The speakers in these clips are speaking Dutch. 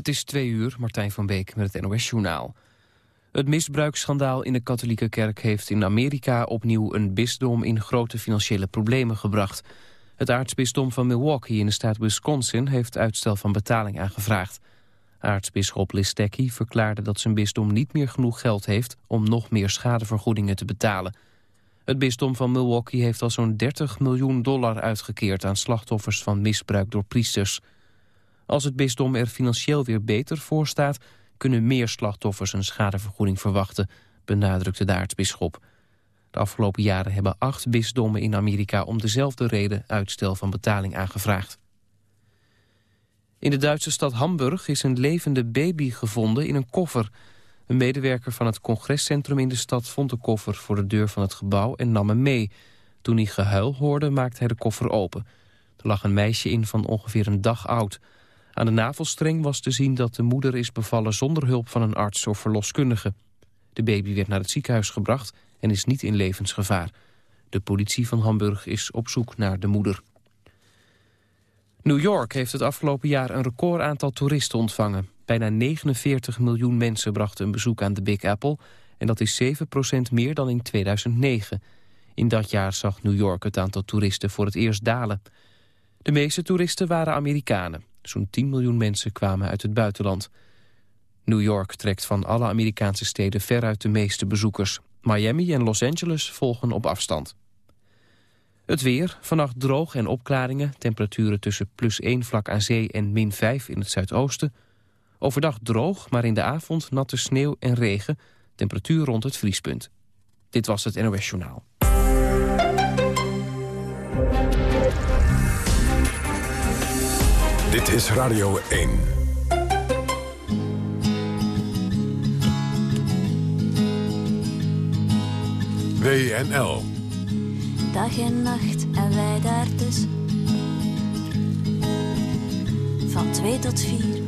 Het is twee uur, Martijn van Beek met het NOS-journaal. Het misbruiksschandaal in de katholieke kerk heeft in Amerika opnieuw een bisdom in grote financiële problemen gebracht. Het aartsbisdom van Milwaukee in de staat Wisconsin heeft uitstel van betaling aangevraagd. Aartsbisschop Listecki verklaarde dat zijn bisdom niet meer genoeg geld heeft om nog meer schadevergoedingen te betalen. Het bisdom van Milwaukee heeft al zo'n 30 miljoen dollar uitgekeerd aan slachtoffers van misbruik door priesters. Als het bisdom er financieel weer beter voor staat... kunnen meer slachtoffers een schadevergoeding verwachten, benadrukte de aartsbisschop. De afgelopen jaren hebben acht bisdommen in Amerika om dezelfde reden uitstel van betaling aangevraagd. In de Duitse stad Hamburg is een levende baby gevonden in een koffer. Een medewerker van het congrescentrum in de stad vond de koffer voor de deur van het gebouw en nam hem mee. Toen hij gehuil hoorde maakte hij de koffer open. Er lag een meisje in van ongeveer een dag oud. Aan de navelstreng was te zien dat de moeder is bevallen zonder hulp van een arts of verloskundige. De baby werd naar het ziekenhuis gebracht en is niet in levensgevaar. De politie van Hamburg is op zoek naar de moeder. New York heeft het afgelopen jaar een record aantal toeristen ontvangen. Bijna 49 miljoen mensen brachten een bezoek aan de Big Apple... en dat is 7% meer dan in 2009. In dat jaar zag New York het aantal toeristen voor het eerst dalen. De meeste toeristen waren Amerikanen. Zo'n 10 miljoen mensen kwamen uit het buitenland. New York trekt van alle Amerikaanse steden veruit de meeste bezoekers. Miami en Los Angeles volgen op afstand. Het weer, vannacht droog en opklaringen. Temperaturen tussen plus 1 vlak aan zee en min 5 in het zuidoosten. Overdag droog, maar in de avond natte sneeuw en regen. Temperatuur rond het vriespunt. Dit was het NOS Journaal. Dit is Radio 1. WNL. Dag en nacht en wij daartussen. Van twee tot vier.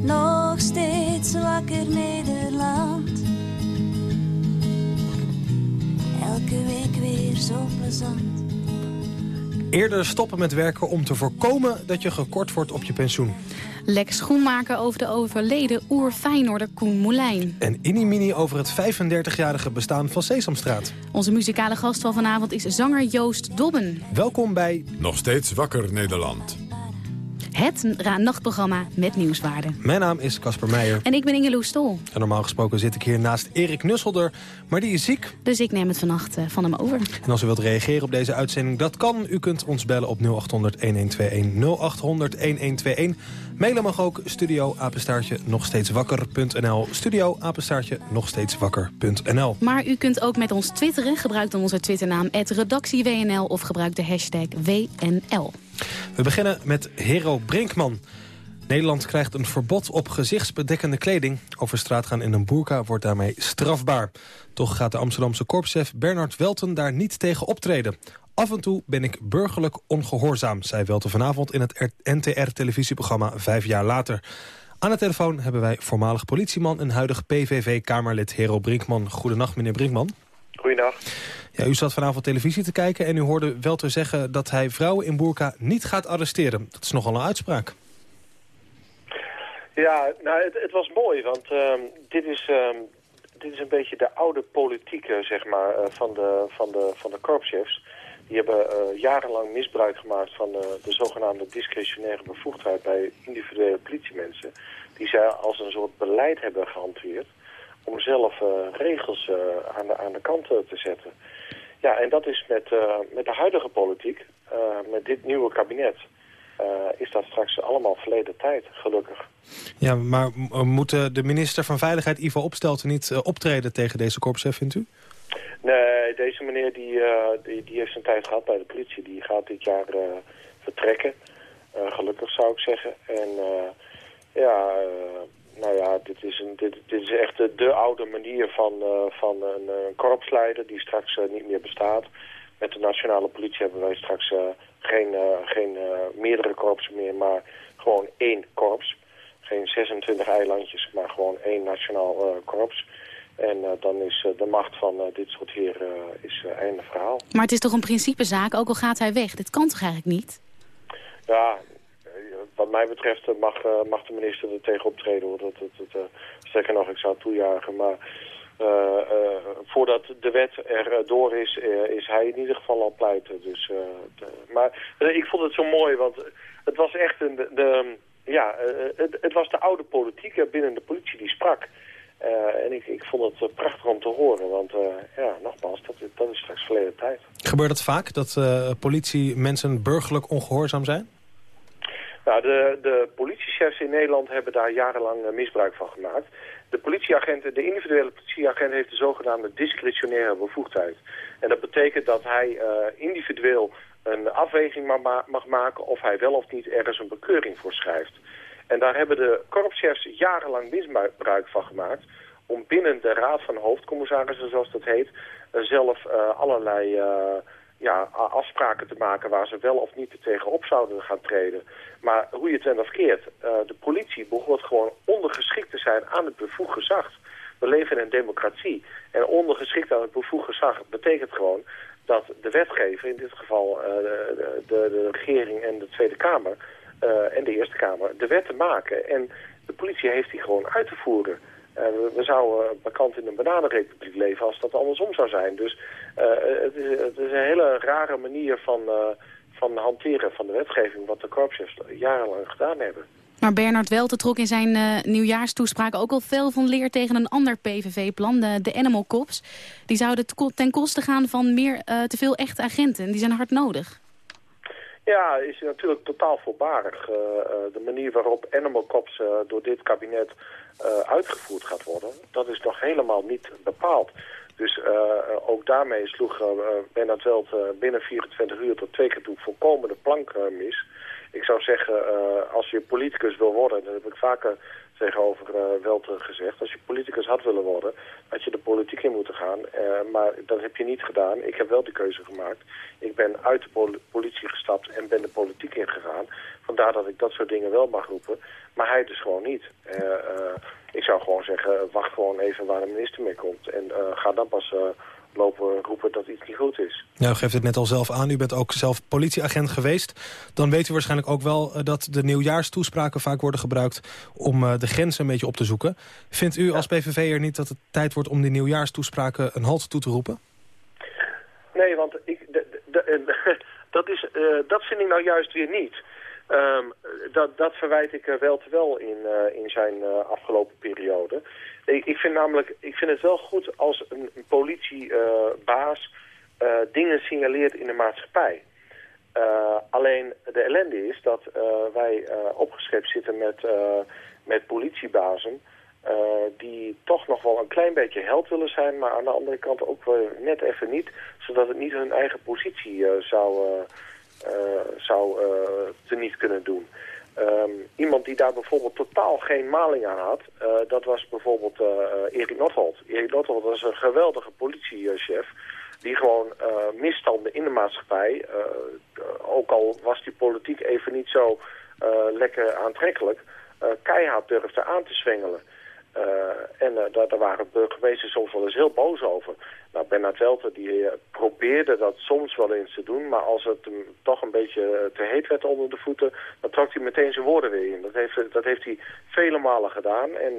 Nog steeds wakker Nederland. Elke week weer zo plezant. Eerder stoppen met werken om te voorkomen dat je gekort wordt op je pensioen. Lex Schoenmaker over de overleden oer-Feyenoorder Koen Moulijn. En Inimini over het 35-jarige bestaan van Sesamstraat. Onze muzikale gast van vanavond is zanger Joost Dobben. Welkom bij Nog steeds wakker Nederland. Het nachtprogramma met nieuwswaarde. Mijn naam is Casper Meijer. En ik ben Ingeloes Stol. En normaal gesproken zit ik hier naast Erik Nusselder. Maar die is ziek. Dus ik neem het vannacht uh, van hem over. En als u wilt reageren op deze uitzending, dat kan. U kunt ons bellen op 0800-1121. 0800-1121. Mailen mag ook studio apenstaartje nog steeds wakker.nl. Studio apenstaartje nog steeds wakker.nl. Maar u kunt ook met ons twitteren. Gebruik dan onze twitternaam redactieWNL of gebruik de hashtag WNL. We beginnen met Hero Brinkman. Nederland krijgt een verbod op gezichtsbedekkende kleding. Over straat gaan in een boerka wordt daarmee strafbaar. Toch gaat de Amsterdamse korpschef Bernard Welten daar niet tegen optreden. Af en toe ben ik burgerlijk ongehoorzaam, zei Welten vanavond... in het NTR-televisieprogramma Vijf jaar later. Aan de telefoon hebben wij voormalig politieman... en huidig PVV-Kamerlid Hero Brinkman. Goedenacht, meneer Brinkman. Goedenacht. Ja, u zat vanavond televisie te kijken en u hoorde wel te zeggen... dat hij vrouwen in Boerka niet gaat arresteren. Dat is nogal een uitspraak. Ja, nou, het, het was mooi, want uh, dit, is, uh, dit is een beetje de oude politiek, zeg maar, uh, van de, van de, van de korpschefs. Die hebben uh, jarenlang misbruik gemaakt van de zogenaamde discretionaire bevoegdheid bij individuele politiemensen. Die zij als een soort beleid hebben gehanteerd om zelf regels aan, de, aan de kant te zetten. Ja, en dat is met, met de huidige politiek, met dit nieuwe kabinet... Uh, is dat straks allemaal verleden tijd, gelukkig. Ja, maar moet de minister van Veiligheid, Ivo Opstelten, niet uh, optreden tegen deze korpschef, vindt u? Nee, deze meneer die, die, die, heeft zijn tijd gehad bij de politie. Die gaat dit jaar vertrekken. gelukkig zou ik zeggen. En ja, nou ja, dit is, een, dit, dit is echt de, de oude manier van, van een, een korpsleider die straks niet meer bestaat. Met de nationale politie hebben wij straks geen, geen meerdere korpsen meer, maar gewoon één korps. Geen 26 eilandjes, maar gewoon één nationaal korps. En dan is de macht van dit soort heren is einde verhaal. Maar het is toch een principezaak, ook al gaat hij weg? Dit kan toch eigenlijk niet? Ja, wat mij betreft mag, mag de minister er tegen optreden. Hoor. Dat, dat, dat, sterker nog, ik zou het toejuichen. Maar voordat de wet er door is, is hij in ieder geval al pleiten. Dus, maar ik vond het zo mooi, want het was echt een, de, ja, het, het, was de oude politiek binnen de politie die sprak. En ik, ik vond het prachtig om te horen, want ja, nogmaals, dat, dat is straks verleden tijd. Gebeurt het vaak, dat uh, politie mensen burgerlijk ongehoorzaam zijn? Nou, de, de politiechefs in Nederland hebben daar jarenlang misbruik van gemaakt. De politieagent, de individuele politieagent heeft de zogenaamde discretionaire bevoegdheid. En dat betekent dat hij individueel een afweging mag, maken of hij wel of niet ergens een bekeuring voor schrijft. En daar hebben de korpschefs jarenlang misbruik van gemaakt... om binnen de raad van hoofdcommissarissen, zoals dat heet... Eh, zelf allerlei ja, afspraken te maken waar ze wel of niet tegenop zouden gaan treden. Maar hoe je het dan verkeerd, uh, de politie behoort gewoon ondergeschikt te zijn aan het bevoegd gezag. We leven in een democratie. En ondergeschikt aan het bevoegd gezag betekent gewoon dat de wetgever, in dit geval de, de, de regering en de Tweede Kamer uh, en de Eerste Kamer de wetten maken. En de politie heeft die gewoon uit te voeren. Uh, we, we, zouden bekend in een bananenrepubliek leven als dat andersom zou zijn. Dus uh, het, is, het, is, een hele rare manier van, van hanteren van de wetgeving... wat de korpschefs jarenlang gedaan hebben. Maar Bernard Welte trok in zijn uh, nieuwjaarstoespraak ook al veel van leer tegen een ander PVV-plan, de, Animal Cops. Die zouden ten koste gaan van meer te veel echte agenten. Die zijn hard nodig. Ja, is natuurlijk totaal voorbarig. Uh, de manier waarop Animal Cops uh, door dit kabinet uitgevoerd gaat worden, dat is nog helemaal niet bepaald. Dus ook daarmee sloeg Bernard Welt binnen 24 uur tot twee keer toe volkomen de plank mis. Ik zou zeggen, als je politicus wil worden, dat heb ik vaker tegenover uh, Welte gezegd. Als je politicus had willen worden, had je de politiek in moeten gaan. Uh, maar dat heb je niet gedaan. Ik heb wel de keuze gemaakt. Ik ben uit de politie gestapt en ben de politiek ingegaan. Vandaar dat ik dat soort dingen wel mag roepen. Maar hij dus gewoon niet. Uh, ik zou gewoon zeggen, wacht gewoon even waar de minister mee komt. En ga dan pas lopen roepen dat iets niet goed is. Nou, u geeft het net al zelf aan. U bent ook zelf politieagent geweest. Dan weet u waarschijnlijk ook wel eh, dat de nieuwjaarstoespraken vaak worden gebruikt... om uh, de grenzen een beetje op te zoeken. Vindt u als PVV'er niet dat het tijd wordt om die nieuwjaarstoespraken een halt toe te roepen? Nee, want ik, dat, is, uh, dat vind ik nou juist weer niet. Um, dat, dat verwijt ik wel te wel in, uh, in zijn uh, afgelopen periode. Ik, ik, vind namelijk, ik vind het wel goed als een, politiebaas dingen signaleert in de maatschappij. alleen de ellende is dat wij opgeschept zitten met, met politiebazen... die toch nog wel een klein beetje held willen zijn... maar aan de andere kant ook net even niet... zodat het niet hun eigen positie zou eh, zou eh, teniet kunnen doen. Um, iemand die daar bijvoorbeeld totaal geen maling aan had, uh, dat was bijvoorbeeld uh, Erik Nothold. Erik Nothold was een geweldige politiechef die gewoon misstanden in de maatschappij, ook al was die politiek even niet zo lekker aantrekkelijk, keihard durfde aan te zwengelen. En daar, daar waren burgemeesters soms wel eens heel boos over. Nou, Bernard Welter die eh, probeerde dat soms wel eens te doen, maar als het hem toch een beetje eh, te heet werd onder de voeten, dan trok hij meteen zijn woorden weer in. Dat heeft, dat heeft hij vele malen gedaan en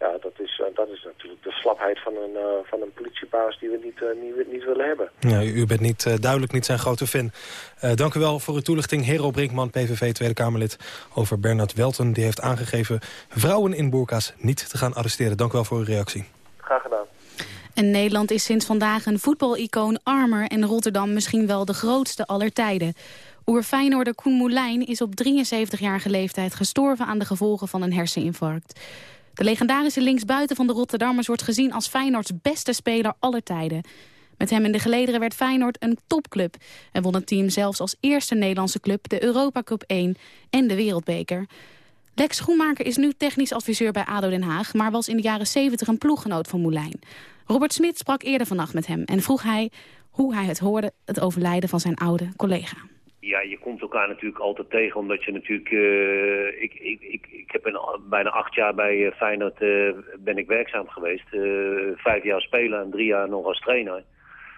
ja, dat is, dat is natuurlijk de slapheid van een, uh, van een politiebaas die we niet, niet, niet, willen hebben. Ja, u bent niet, duidelijk niet zijn grote fan. dank u wel voor uw toelichting. Hero Brinkman, PVV Tweede Kamerlid, over Bernard Welten. Die heeft aangegeven vrouwen in boerka's niet te gaan arresteren. Dank u wel voor uw reactie. Graag gedaan. En Nederland is sinds vandaag een voetbalicoon armer... en Rotterdam misschien wel de grootste aller tijden. Oer-Feyenoorder Koen Moulijn is op 73-jarige leeftijd... gestorven aan de gevolgen van een herseninfarct. De legendarische linksbuiten van de Rotterdammers wordt gezien... als Feyenoords beste speler aller tijden. Met hem in de gelederen werd Feyenoord een topclub... en won het team zelfs als eerste Nederlandse club... de Europa Cup 1 en de Wereldbeker... Lex Schoenmaker is nu technisch adviseur bij ADO Den Haag... maar was in de jaren 70 een ploeggenoot van Moulijn. Robert Smit sprak eerder vannacht met hem en vroeg hij hoe hij het hoorde... het overlijden van zijn oude collega. Ja, je komt elkaar natuurlijk altijd tegen, omdat je natuurlijk... Uh, ik, ik, ik, ik heb een, bijna acht jaar bij uh, Feyenoord uh, ben ik werkzaam geweest. vijf jaar spelen en drie jaar nog als trainer.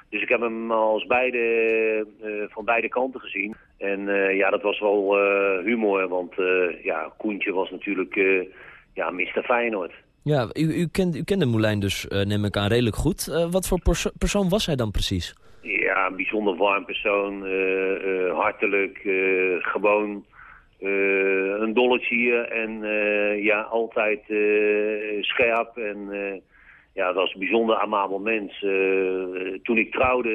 Dus ik heb hem als beide, van beide kanten gezien. En ja, dat was wel humor, want ja, Koentje was natuurlijk ja, Mr. Feyenoord. Ja, u, u, kent, u kende Moulijn dus, neem ik aan, redelijk goed. wat voor perso persoon was hij dan precies? Ja, een bijzonder warm persoon, hartelijk, gewoon een dolletje en ja, altijd scherp en ja, dat was een bijzonder amabel mens. toen ik trouwde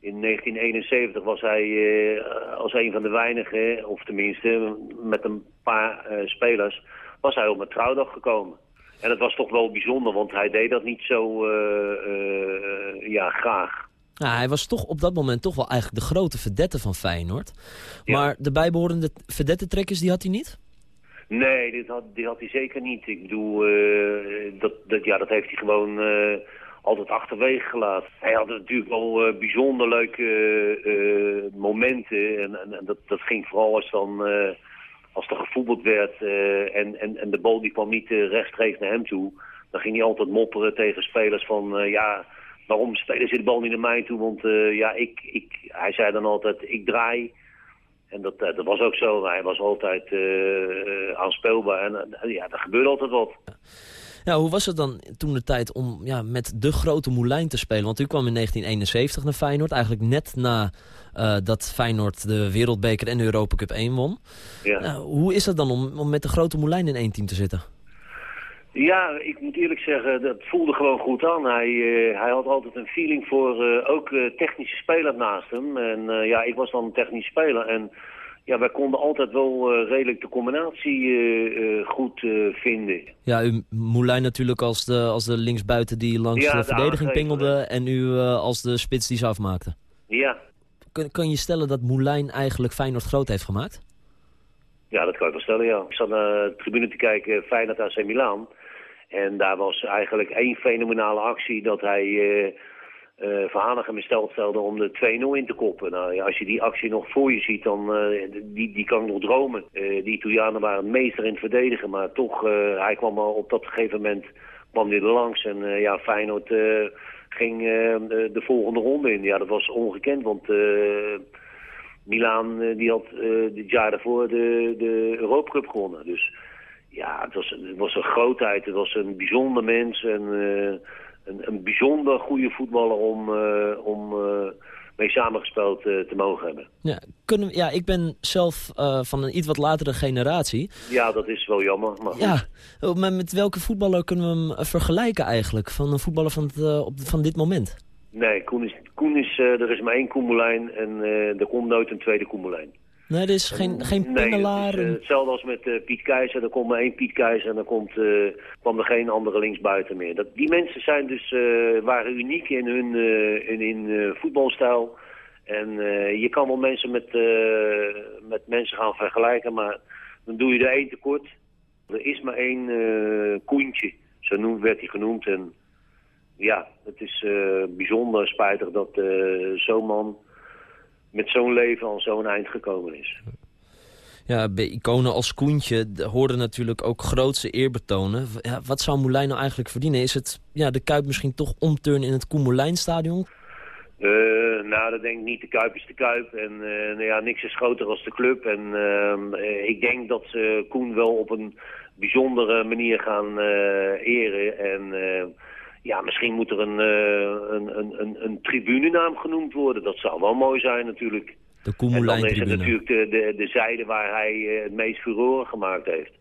in 1971 was hij als een van de weinigen, of tenminste met een paar spelers, was hij op mijn trouwdag gekomen. En dat was toch wel bijzonder, want hij deed dat niet zo ja, graag. Ja, hij was toch op dat moment toch wel eigenlijk de grote verdette van Feyenoord. Maar de bijbehorende verdette-trekkers, die had hij niet? Nee, dit had, die had hij zeker niet. Ik bedoel, dat, dat, ja, dat heeft hij gewoon altijd achterwege gelaten. Hij had natuurlijk wel uh, bijzonder leuke uh, momenten. En, en, en, dat, dat ging vooral als, dan, uh, als er gevoetbald werd en, en, en de bal die kwam niet rechtstreeks naar hem toe. Dan ging hij altijd mopperen tegen spelers van ja, waarom spelen ze de bal niet naar mij toe? Want ja, ik, ik, hij zei dan altijd ik draai. En dat, dat was ook zo. Hij was altijd aanspeelbaar. En ja, er gebeurde altijd wat. Ja, hoe was het dan toen de tijd om ja, met de grote Moulijn te spelen? Want u kwam in 1971 naar Feyenoord, eigenlijk net na uh, dat Feyenoord de Wereldbeker en de Europa Cup 1 won. Ja. Uh, hoe is het dan om, om met de grote Moulijn in één team te zitten? Ja, ik moet eerlijk zeggen, dat voelde gewoon goed aan. Hij, uh, hij had altijd een feeling voor uh, ook uh, technische spelers naast hem. En ja, ik was dan een technisch speler. En ja, wij konden altijd wel redelijk de combinatie goed vinden. Ja, u Moulijn natuurlijk als de, als de linksbuiten die langs ja, de, de, verdediging pingelde... en u als de spits die ze afmaakte. Ja. Kun, kan je stellen dat Moulijn eigenlijk Feyenoord groot heeft gemaakt? Ja, dat kan ik wel stellen, ja. Ik zat naar de tribune te kijken, Feyenoord AC Milan. En daar was eigenlijk één fenomenale actie dat hij uh, Verhanigem stelde om de 2-0 in te koppen. Nou, ja, als je die actie nog voor je ziet, dan uh, die, die kan nog dromen. Uh, die Italianen waren meester in het verdedigen, maar toch, hij kwam al op dat gegeven moment kwam hij er langs. En ja, Feyenoord ging de, de, volgende ronde in. Ja, dat was ongekend, want Milaan die had dit jaar daarvoor de, de Europa Cup gewonnen. Dus ja, het was, het was een grootheid, het was een bijzonder mens en een, een bijzonder goede voetballer om, uh, om uh, mee samengespeeld te mogen hebben. Ja, kunnen, ja, ik ben zelf van een iets wat latere generatie. Ja, dat is wel jammer. Maar ja, maar met welke voetballer kunnen we hem vergelijken eigenlijk? Van een voetballer van, het, op, van dit moment? Nee, Koen is, Koen is er is maar één Koemelijn en er komt nooit een tweede Koemelijn. Nee, er is geen, geen pingelaar. Nee, het is, uh, hetzelfde als met uh, Piet Keizer. Er komt maar één Piet Keizer en dan komt, uh, kwam er geen andere linksbuiten meer. Dat, die mensen zijn dus, waren uniek in hun in, in voetbalstijl. En je kan wel mensen met, met mensen gaan vergelijken, maar dan doe je er één tekort. Er is maar één Koentje, zo noemt, werd hij genoemd. En ja, het is bijzonder spijtig dat zo'n man met zo'n leven al zo'n eind gekomen is. Ja, bij iconen als Koentje hoorden natuurlijk ook grootse eerbetonen. Ja, wat zou Moulijn nou eigenlijk verdienen? Is het ja, de Kuip misschien toch omturnen in het Koen stadion? Uh, nou, dat denk ik niet. De Kuip is de Kuip. En uh, nou ja, niks is groter als de club. En uh, ik denk dat ze Koen wel op een bijzondere manier gaan eren. En ja, misschien moet er een, uh, een, een, een, een tribunenaam genoemd worden. Dat zou wel mooi zijn natuurlijk. De En dan is het natuurlijk de, de, de zijde waar hij uh, het meest furoren gemaakt heeft.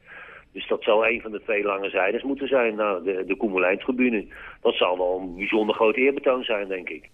Dus dat zou een van de twee lange zijdes moeten zijn. Nou, de, de Koemelijn-tribune. Dat zal wel een bijzonder groot eerbetoon zijn, denk ik.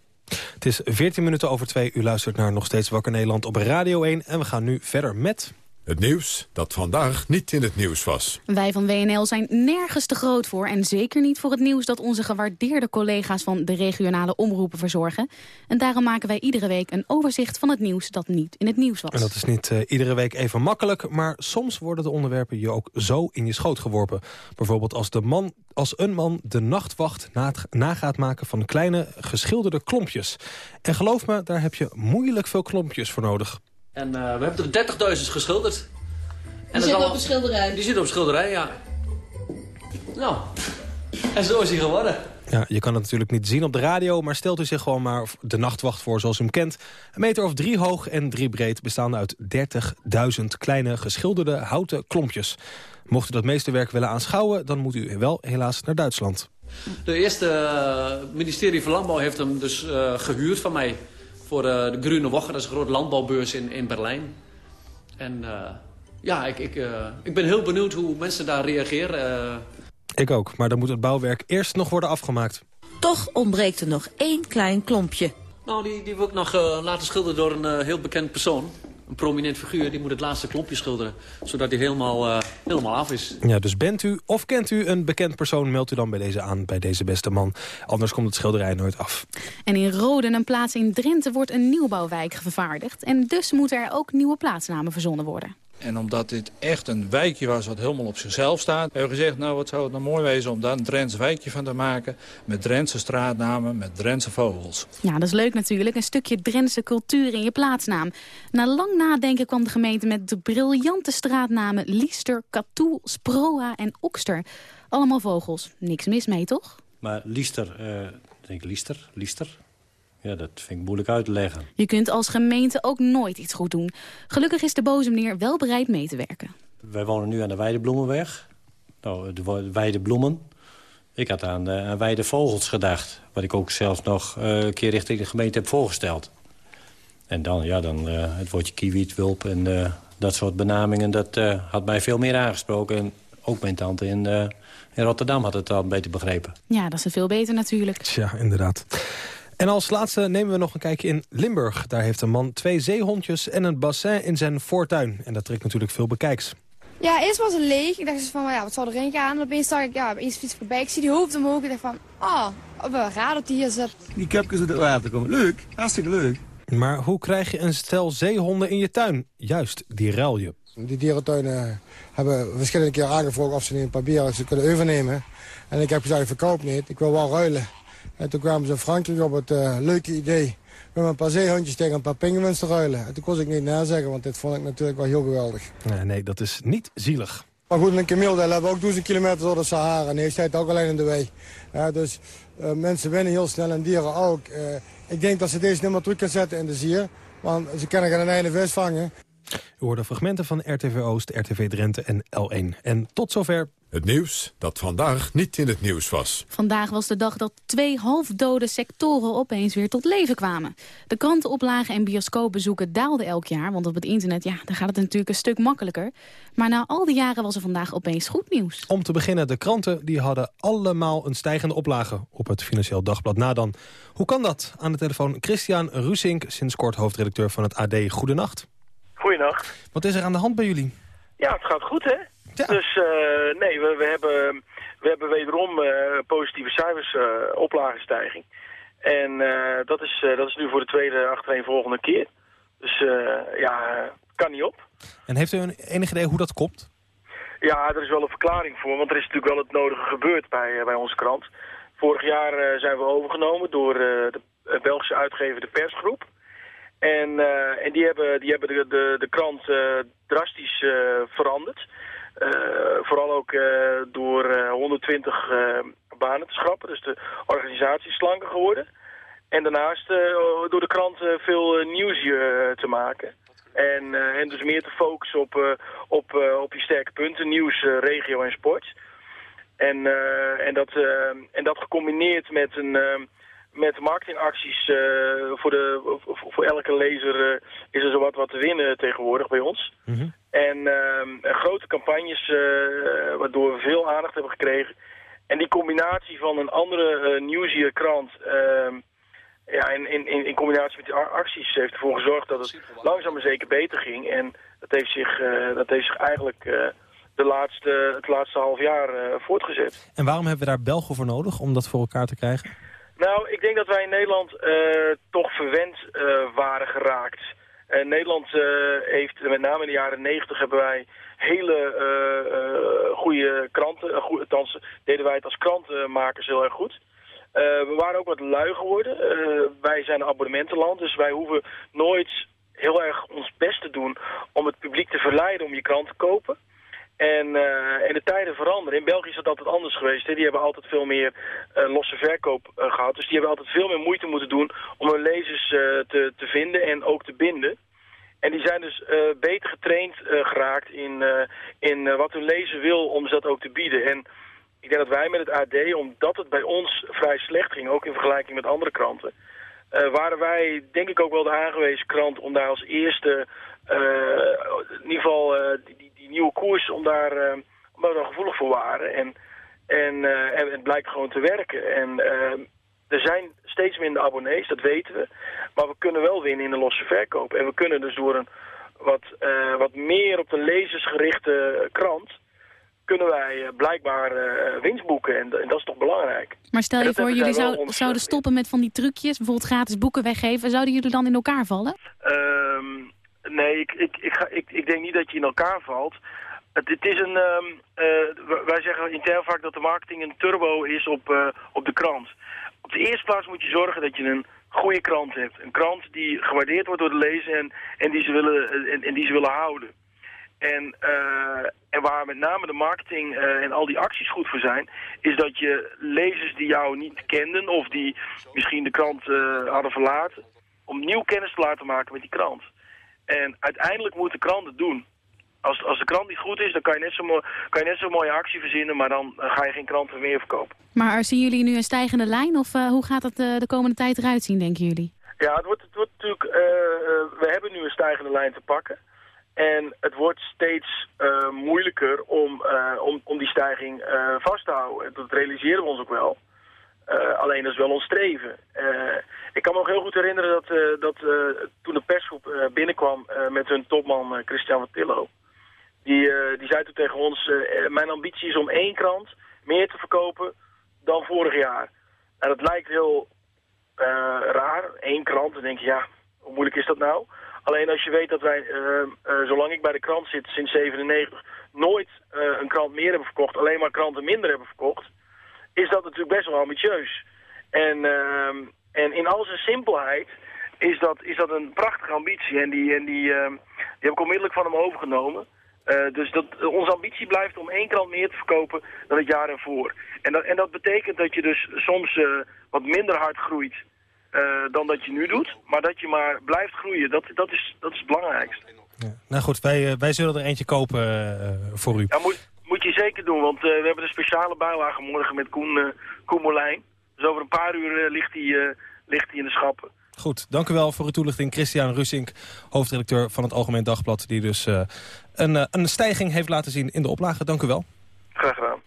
Het is 14 minuten over twee. U luistert naar Nog Steeds Wakker Nederland op Radio 1. En we gaan nu verder met... Het nieuws dat vandaag niet in het nieuws was. Wij van WNL zijn nergens te groot voor. En zeker niet voor het nieuws dat onze gewaardeerde collega's van de regionale omroepen verzorgen. En daarom maken wij iedere week een overzicht van het nieuws dat niet in het nieuws was. En dat is niet uh, iedere week even makkelijk. Maar soms worden de onderwerpen je ook zo in je schoot geworpen. Bijvoorbeeld als, de man, als een man de nachtwacht na, gaat maken van kleine geschilderde klompjes. En geloof me, daar heb je moeilijk veel klompjes voor nodig. En uh, we hebben er 30.000 geschilderd. En die zitten op een schilderij? Die zitten op een schilderij, ja. Nou, en zo is hij geworden. Ja, je kan het natuurlijk niet zien op de radio, maar stelt u zich gewoon maar de nachtwacht voor zoals u hem kent. Een meter of drie hoog en drie breed, bestaande uit 30.000 kleine geschilderde houten klompjes. Mocht u dat meeste werk willen aanschouwen, dan moet u wel helaas naar Duitsland. De eerste uh, ministerie van Landbouw heeft hem dus uh, gehuurd van mij... voor uh, de Grüne Woche, dat is een grote landbouwbeurs in, in Berlijn. En ja, ik, ik, ik ben heel benieuwd hoe mensen daar reageren. Ik ook, maar dan moet het bouwwerk eerst nog worden afgemaakt. Toch ontbreekt er nog één klein klompje. Nou, die, die wil ik nog uh, laten schilderen door een uh, heel bekend persoon. Een prominent figuur, die moet het laatste klompje schilderen. Zodat hij helemaal, uh, helemaal af is. Ja, dus bent u of kent u een bekend persoon... meldt u dan bij deze aan, bij deze beste man. Anders komt het schilderij nooit af. En in Roden, een plaats in Drenthe, wordt een nieuwbouwwijk vervaardigd. En dus moeten er ook nieuwe plaatsnamen verzonnen worden. En omdat dit echt een wijkje was wat helemaal op zichzelf staat... hebben we gezegd, nou wat zou het nou mooi wezen om daar een Drents wijkje van te maken... met Drentse straatnamen, met Drentse vogels. Ja, dat is leuk natuurlijk. Een stukje Drentse cultuur in je plaatsnaam. Na lang nadenken kwam de gemeente met de briljante straatnamen... Liester, Katoel, Sproa en Okster. Allemaal vogels. Niks mis mee, toch? Maar Liester, uh, denk ik Liester, Liester... Ja, dat vind ik moeilijk uit te leggen. Je kunt als gemeente ook nooit iets goed doen. Gelukkig is de boze meneer wel bereid mee te werken. Wij wonen nu aan de Weidebloemenweg. Nou, de Weidebloemen. Ik had aan, uh, aan Weidevogels gedacht. Wat ik ook zelfs nog uh, een keer richting de gemeente heb voorgesteld. En dan, ja, dan uh, het woordje kiewiet, wulp en dat soort benamingen... dat had mij veel meer aangesproken. En ook mijn tante in, in Rotterdam had het al beter begrepen. Ja, dat is veel beter natuurlijk. Tja, inderdaad. En als laatste nemen we nog een kijkje in Limburg. Daar heeft een man twee zeehondjes en een bassin in zijn voortuin. En dat trekt natuurlijk veel bekijks. Ja, eerst was het leeg. Ik dacht dus van, ja, wat zal erin gaan? En opeens zag ik, ja, opeens fiets voorbij. Ik zie die hoofd omhoog. Ik dacht van, ah, oh, wel raar dat die hier zit. Die kapjes uit het water komen. Leuk, hartstikke leuk. Maar hoe krijg je een stel zeehonden in je tuin? Juist, die ruil je. Die dierentuinen hebben verschillende keer aangevraagd of ze een paar bieren ze kunnen overnemen. En ik heb gezegd, verkoop niet, ik wil wel ruilen. En toen kwamen ze in Frankrijk op het uh, leuke idee... om een paar zeehondjes tegen een paar pinguïns te ruilen. En toen kon ik niet nazeggen, want dit vond ik natuurlijk wel heel geweldig. Nee, nee dat is niet zielig. Maar goed, een kameel hebben ook duizend kilometer door de Sahara. En hij staat ook alleen in de weg. Ja, dus uh, mensen winnen heel snel en dieren ook. Uh, ik denk dat ze deze niet meer terug kunnen zetten in de zier. Want ze kunnen geen einde vis vangen. U hoorde fragmenten van RTV Oost, RTV Drenthe en L1. En tot zover het nieuws dat vandaag niet in het nieuws was. Vandaag was de dag dat twee halfdode sectoren opeens weer tot leven kwamen. De krantenoplagen en bioscoopbezoeken daalden elk jaar... want op het internet ja, daar gaat het natuurlijk een stuk makkelijker. Maar na al die jaren was er vandaag opeens goed nieuws. Om te beginnen, de kranten die hadden allemaal een stijgende oplage... op het Financieel Dagblad Nadan. Hoe kan dat? Aan de telefoon Christian Rusink, sinds kort hoofdredacteur van het AD. Goedenacht. Goedenacht. Wat is er aan de hand bij jullie? Ja, het gaat goed, hè? Dus uh, nee, we, we, hebben, we hebben wederom uh, positieve cijfers, uh, oplagenstijging. En dat, is, dat is nu voor de tweede achtereenvolgende keer. Dus ja, kan niet op. En heeft u een enig idee hoe dat komt? Ja, er is wel een verklaring voor, want er is natuurlijk wel het nodige gebeurd bij, bij onze krant. Vorig jaar zijn we overgenomen door de Belgische uitgever de persgroep. En, en die hebben, die hebben de, de, de krant drastisch veranderd. Uh, vooral ook uh, door uh, 120 banen te schrappen. Dus de organisatie is slanker geworden. En daarnaast door de krant veel nieuws te maken. En, en dus meer te focussen op, op, op je sterke punten. Nieuws, regio en sport. En, en, dat, en dat gecombineerd met een met marketingacties voor, de, voor elke lezer is er zowat wat te winnen tegenwoordig bij ons. Mm. En uh, grote campagnes uh, waardoor we veel aandacht hebben gekregen. En die combinatie van een andere nieuwsierkrant... Ehm, ja, in, in, in combinatie met die acties heeft ervoor gezorgd dat het langzaam maar zeker beter ging. En dat heeft zich, dat heeft zich eigenlijk de laatste, het laatste half jaar voortgezet. En waarom hebben we daar Belgen voor nodig om dat voor elkaar te krijgen? Nou, ik denk dat wij in Nederland uh, toch verwend uh, waren geraakt. Uh, Nederland heeft, met name in de jaren negentig, hebben wij hele goede kranten. Goed, althans, deden wij het als krantenmakers heel erg goed. we waren ook wat lui geworden. wij zijn een abonnementenland, dus wij hoeven nooit heel erg ons best te doen om het publiek te verleiden om je krant te kopen. En, uh, en de tijden veranderen. In België is dat altijd anders geweest. Hè. Die hebben altijd veel meer uh, losse verkoop uh, gehad. Dus die hebben altijd veel meer moeite moeten doen om hun lezers te, te vinden en ook te binden. En die zijn dus beter getraind geraakt in, in wat hun lezer wil om ze dat ook te bieden. En ik denk dat wij met het AD, omdat het bij ons vrij slecht ging, ook in vergelijking met andere kranten, waren wij denk ik ook wel de aangewezen krant om daar als eerste in ieder geval die nieuwe koers om daar, uh, omdat we gevoelig voor waren. En, en, uh, en het blijkt gewoon te werken. En uh, er zijn steeds minder abonnees, dat weten we. Maar we kunnen wel winnen in de losse verkoop. En we kunnen dus door een wat, wat meer op de lezersgerichte krant kunnen wij blijkbaar winst boeken. En, en, dat is toch belangrijk. Maar stel je voor, jullie zou, zouden stoppen met van die trucjes, bijvoorbeeld gratis boeken weggeven. Zouden jullie dan in elkaar vallen? Nee, ik, ik, ik, ga, ik, ik denk niet dat je in elkaar valt. Het, het is een, um, uh, wij zeggen intern vaak dat de marketing een turbo is op, uh, op de krant. Op de eerste plaats moet je zorgen dat je een goede krant hebt. Een krant die gewaardeerd wordt door de lezer en, en, die, ze willen, en, die ze willen houden. En, uh, en waar met name de marketing en al die acties goed voor zijn... is dat je lezers die jou niet kenden of die misschien de krant hadden verlaten... om nieuw kennis te laten maken met die krant. En uiteindelijk moet de krant het doen. Als, als de krant niet goed is, dan kan je, net zo mooi, kan je net zo'n mooie actie verzinnen, maar dan ga je geen kranten meer verkopen. Maar zien jullie nu een stijgende lijn of uh, hoe gaat het uh, de komende tijd eruit zien, denken jullie? Ja, het wordt, het wordt natuurlijk, uh, we hebben nu een stijgende lijn te pakken. En het wordt steeds moeilijker om, om, om die stijging vast te houden. Dat realiseren we ons ook wel. Uh, alleen dat is wel ons streven. Uh, ik kan me nog heel goed herinneren dat, uh, dat toen de persgroep binnenkwam met hun topman Christian Wattillo. Die, die zei toen tegen ons, mijn ambitie is om één krant meer te verkopen dan vorig jaar. En dat lijkt heel raar, één krant. Dan denk je, ja, hoe moeilijk is dat nou? Alleen als je weet dat wij, zolang ik bij de krant zit, sinds 97, nooit een krant meer hebben verkocht, alleen maar kranten minder hebben verkocht is dat natuurlijk best wel ambitieus. En, uh, en in al zijn simpelheid is dat, is dat een prachtige ambitie. En die, en die, uh, die heb ik onmiddellijk van hem overgenomen. Uh, dus dat, onze ambitie blijft om één krant meer te verkopen dan het jaar ervoor. En dat, en dat betekent dat je dus soms uh, wat minder hard groeit uh, dan dat je nu doet. Maar dat je maar blijft groeien, dat, dat, is, dat is het belangrijkste. Ja. Nou goed, wij, wij zullen er eentje kopen voor u. Ja, moet, zeker doen, want uh, we hebben een speciale bijlage morgen met Koen, uh, Koen Molijn. Dus over een paar uur uh, ligt hij ligt in de schappen. Goed, dank u wel voor uw toelichting. Christian Russink, hoofdredacteur van het Algemeen Dagblad... die dus een, een stijging heeft laten zien in de oplage. Dank u wel. Graag gedaan.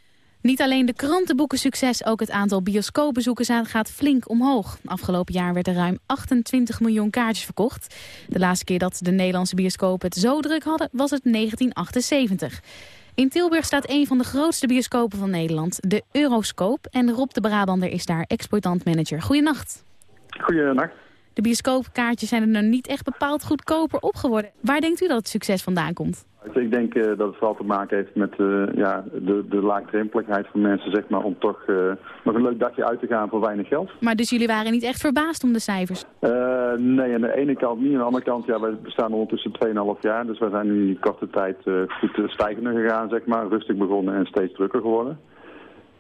Niet alleen de kranten boeken succes, ook het aantal bioscoopbezoekers gaat flink omhoog. Afgelopen jaar werden er ruim 28 miljoen kaartjes verkocht. De laatste keer dat de Nederlandse bioscopen het zo druk hadden was het 1978. In Tilburg staat een van de grootste bioscopen van Nederland, de Euroscoop. En Rob de Brabander is daar exploitant-manager. Goedenacht. Goedenacht. De bioscoopkaartjes zijn er nou niet echt bepaald goedkoper op geworden. Waar denkt u dat het succes vandaan komt? Ik denk uh, dat het vooral te maken heeft met uh, ja, de, de laagdrempeligheid van mensen zeg maar, om toch uh, nog een leuk dagje uit te gaan voor weinig geld. Maar dus jullie waren niet echt verbaasd om de cijfers? nee, aan de ene kant niet. Aan de andere kant, ja, wij bestaan ondertussen 2,5 jaar. Dus we zijn nu in korte tijd goed stijgender gegaan, zeg maar. Rustig begonnen en steeds drukker geworden.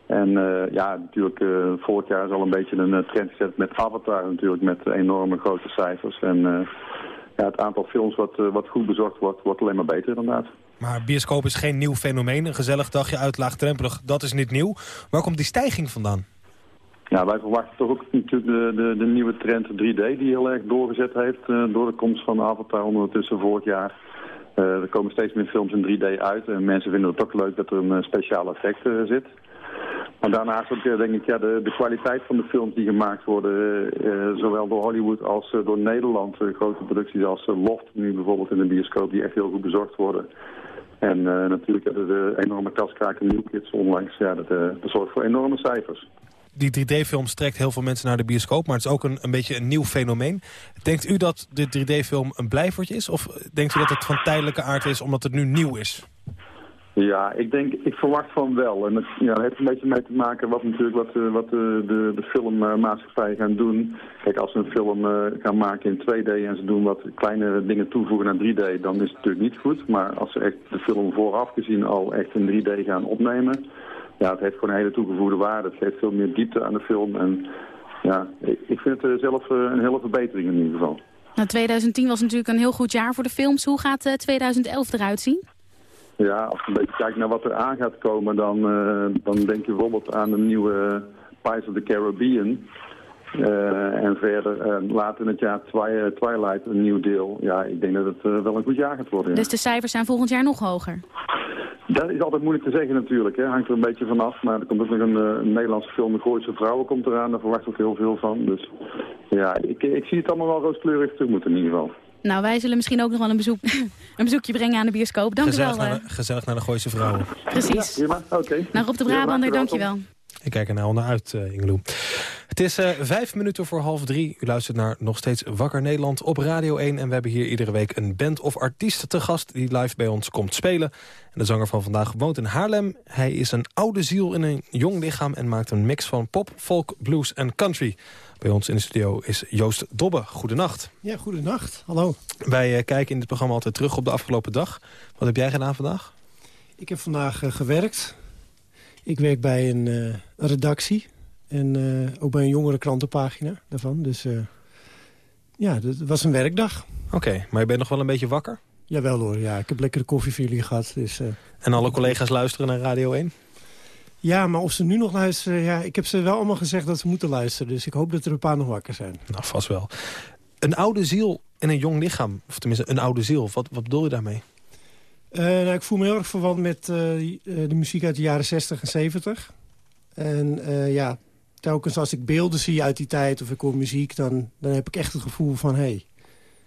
En ja, natuurlijk, vorig jaar is al een beetje een trend gezet met Avatar natuurlijk, met enorme grote cijfers. En ja, het aantal films wat, uh, wat goed bezorgd wordt, wordt alleen maar beter inderdaad. Maar bioscoop is geen nieuw fenomeen. Een gezellig dagje uit laagdrempelig, dat is niet nieuw. Waar komt die stijging vandaan? Ja, wij verwachten toch ook natuurlijk de, de, de nieuwe trend 3D die heel erg doorgezet heeft uh, door de komst van Avatar ondertussen vorig jaar. Uh, er komen steeds meer films in 3D uit en mensen vinden het toch leuk dat er een speciaal effect zit. Maar daarnaast ook, denk ik, ja, de, kwaliteit van de films die gemaakt worden, uh, zowel door Hollywood als door Nederland. Grote producties als Loft, nu bijvoorbeeld in de bioscoop, die echt heel goed bezorgd worden. En natuurlijk de, de enorme kaskraken New Kids onlangs, ja, dat, dat zorgt voor enorme cijfers. Die 3D-film trekt heel veel mensen naar de bioscoop, maar het is ook een, een beetje een nieuw fenomeen. Denkt u dat de 3D-film een blijvertje is? Of denkt u dat het van tijdelijke aard is omdat het nu nieuw is? Ja, ik denk, ik verwacht van wel. En het, ja, dat heeft een beetje mee te maken wat natuurlijk wat, uh, wat de, de, de filmmaatschappij gaan doen. Kijk, als ze een film uh, gaan maken in 2D en ze doen wat kleine dingen toevoegen naar 3D, dan is het natuurlijk niet goed. Maar als ze echt de film vooraf gezien al echt in 3D gaan opnemen, ja, het heeft gewoon een hele toegevoegde waarde. Het geeft veel meer diepte aan de film. En ja, ik vind het zelf een hele verbetering in ieder geval. Nou, 2010 was natuurlijk een heel goed jaar voor de films. Hoe gaat 2011 eruit zien? Ja, als je een beetje kijkt naar wat er aan gaat komen, dan, uh, dan denk je bijvoorbeeld aan de nieuwe Pirates of the Caribbean. Uh, en verder uh, later in het jaar twi Twilight, een nieuw deel. Ja, ik denk dat het wel een goed jaar gaat worden. Ja. Dus de cijfers zijn volgend jaar nog hoger? Dat is altijd moeilijk te zeggen natuurlijk. Hè. Hangt er een beetje vanaf. Maar er komt ook nog een, een Nederlandse film, De Gooise Vrouwen, komt eraan. Daar verwacht ik heel veel van. Dus ja, ik, ik zie het allemaal wel rooskleurig terug in ieder geval. Nou, wij zullen misschien ook nog wel een, bezoek, een bezoekje brengen aan de bioscoop. Dank gezellig u wel. Naar de, gezellig naar de Gooise Vrouwen. Precies. Ja, oké. Okay. Nou, Rob de Brabander, dank je wel. Ik kijk er nou naar uit, uh, Ingeloe. Het is uh, vijf minuten voor half drie. U luistert naar nog steeds Wakker Nederland op Radio 1. En we hebben hier iedere week een band of artiest te gast... die live bij ons komt spelen. En de zanger van vandaag woont in Haarlem. Hij is een oude ziel in een jong lichaam... en maakt een mix van pop, folk, blues en country. Bij ons in de studio is Joost Dobbe. Goedenacht. Ja, goedenacht. Hallo. Wij uh, kijken in dit programma altijd terug op de afgelopen dag. Wat heb jij gedaan vandaag? Ik heb vandaag uh, gewerkt. Ik werk bij een, uh, een redactie. En ook bij een jongere krantenpagina daarvan. Dus ja, het was een werkdag. Oké, okay, maar je bent nog wel een beetje wakker? Jawel hoor, ja. Ik heb lekkere koffie voor jullie gehad. Dus, en alle collega's luisteren naar Radio 1? Ja, maar of ze nu nog luisteren... Ja, ik heb ze wel allemaal gezegd dat ze moeten luisteren. Dus ik hoop dat er een paar nog wakker zijn. Nou, vast wel. Een oude ziel in een jong lichaam. Of tenminste, een oude ziel. Wat, wat bedoel je daarmee? Uh, nou, ik voel me heel erg verwant met uh, de muziek uit de jaren 60 en 70. En uh, ja, telkens als ik beelden zie uit die tijd of ik hoor muziek... dan, dan heb ik echt het gevoel van... hé, hey,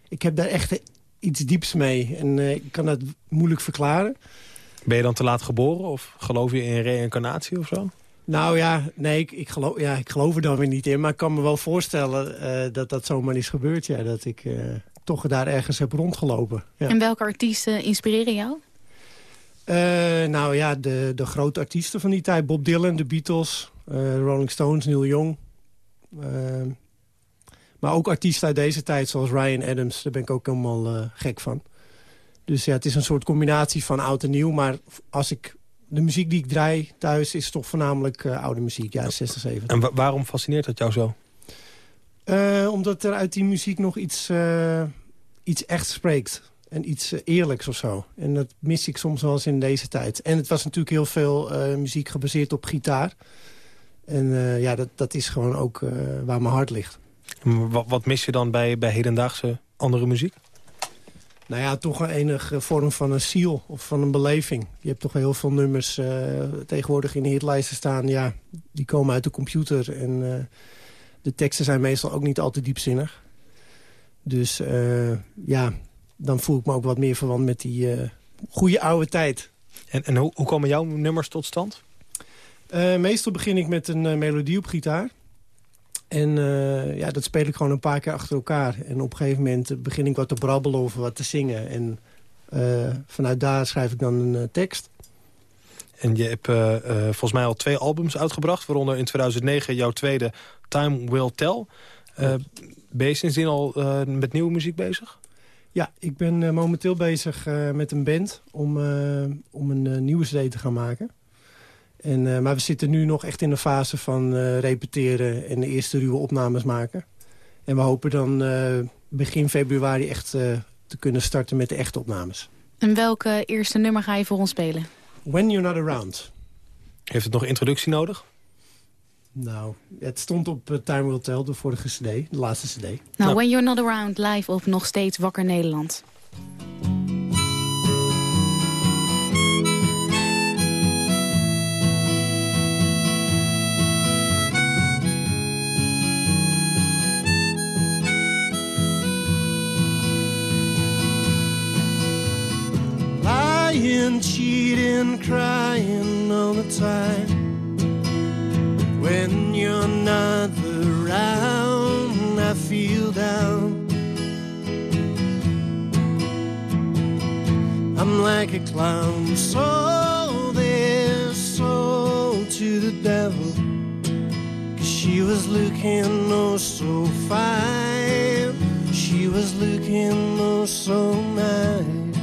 ik heb daar echt iets dieps mee. En ik kan dat moeilijk verklaren. Ben je dan te laat geboren of geloof je in reïncarnatie of zo? Nou ja, nee, ik, ik, geloof, ja, ik geloof er dan weer niet in. Maar ik kan me wel voorstellen dat dat zomaar is gebeurd. Ja, dat ik toch daar ergens heb rondgelopen. Ja. En welke artiesten inspireren jou? Uh, nou ja, de, de grote artiesten van die tijd. Bob Dylan, de Beatles, Rolling Stones, Neil Young. maar ook artiesten uit deze tijd zoals Ryan Adams. Daar ben ik ook helemaal gek van. Dus ja, het is een soort combinatie van oud en nieuw. Maar als ik de muziek die ik draai thuis is toch voornamelijk uh, oude muziek. Ja, 60, 70. En wa waarom fascineert dat jou zo? Uh, omdat er uit die muziek nog iets, uh, iets echt spreekt. En iets eerlijks of zo. En dat mis ik soms wel eens in deze tijd. En het was natuurlijk heel veel muziek gebaseerd op gitaar. En ja, dat, dat is gewoon ook waar mijn hart ligt. Wat, wat mis je dan bij, bij hedendaagse andere muziek? Nou ja, toch een enige vorm van een ziel of van een beleving. Je hebt toch heel veel nummers uh, tegenwoordig in de hitlijsten staan. Ja, die komen uit de computer en uh, de teksten zijn meestal ook niet altijd diepzinnig. Dus uh, ja, dan voel ik me ook wat meer verwant met die goede oude tijd. En, en hoe, hoe komen jouw nummers tot stand? meestal begin ik met een melodie op gitaar. En uh, ja, dat speel ik gewoon een paar keer achter elkaar. En op een gegeven moment begin ik wat te brabbelen of wat te zingen. En uh, vanuit daar schrijf ik dan een uh, tekst. En je hebt volgens mij al twee albums uitgebracht. Waaronder in 2009 jouw tweede Time Will Tell. ben je sindsdien al met nieuwe muziek bezig? Ja, ik ben momenteel bezig met een band om, om een nieuwe cd te gaan maken. En, uh, maar we zitten nu nog echt in de fase van uh, repeteren en de eerste ruwe opnames maken. En we hopen dan uh, begin februari echt te kunnen starten met de echte opnames. En welke eerste nummer ga je voor ons spelen? When You're Not Around. Heeft het nog introductie nodig? Nou, het stond op Time Will Tell, de vorige cd, de laatste cd. Nou, nou, When You're Not Around, live op Nog Steeds Wakker Nederland. Lying, cheating, crying all the time. When you're not around, I feel down. I'm like a clown, so to the devil. Cause she was looking oh so fine. She was looking oh so nice.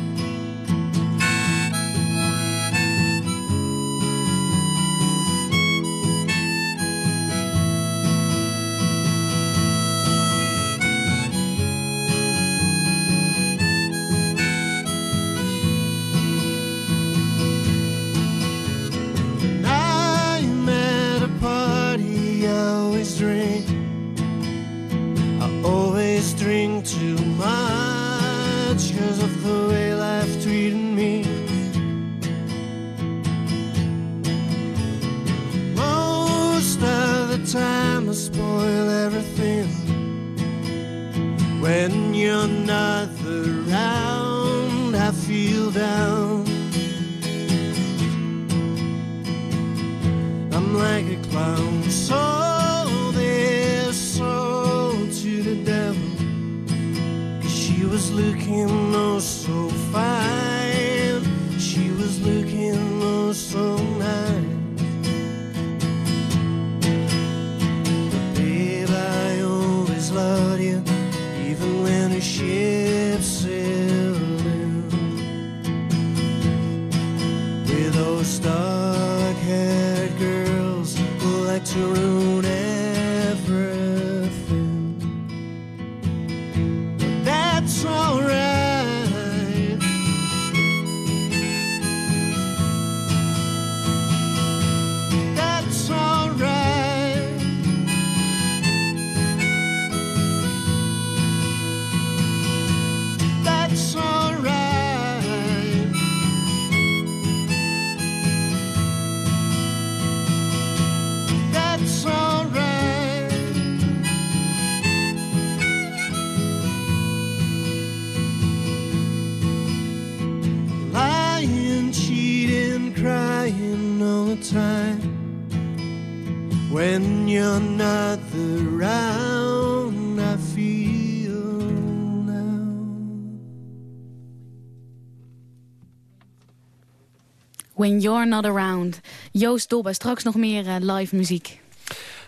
When You're Not Around. Joost Dobbe, straks nog meer eh, live muziek.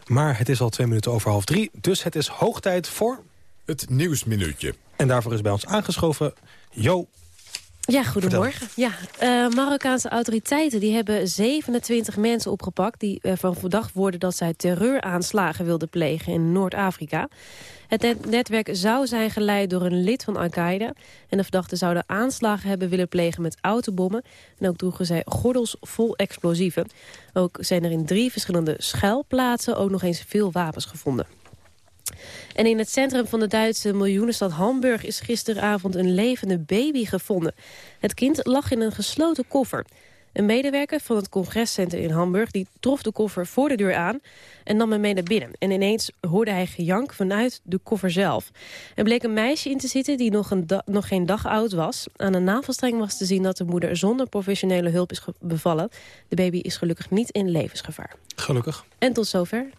Maar het is al twee minuten over half drie, dus het is hoog tijd voor... Het Nieuwsminuutje. En daarvoor is bij ons aangeschoven Jo. Ja, goedemorgen. Ja, eh, Marokkaanse autoriteiten die hebben 27 mensen opgepakt... die ervan verdacht worden dat zij terreuraanslagen wilden plegen in Noord-Afrika. Het net- netwerk zou zijn geleid door een lid van Al-Qaeda... en de verdachten zouden aanslagen hebben willen plegen met autobommen... en ook droegen zij gordels vol explosieven. Ook zijn er in drie verschillende schuilplaatsen ook nog eens veel wapens gevonden. En in het centrum van de Duitse miljoenenstad Hamburg... is gisteravond een levende baby gevonden. Het kind lag in een gesloten koffer. Een medewerker van het congrescentrum in Hamburg... die trof de koffer voor de deur aan en nam hem mee naar binnen. En ineens hoorde hij gejank vanuit de koffer zelf. Er bleek een meisje in te zitten die nog, een nog geen dag oud was. Aan de navelstreng was te zien dat de moeder zonder professionele hulp is bevallen. De baby is gelukkig niet in levensgevaar. Gelukkig. En tot zover.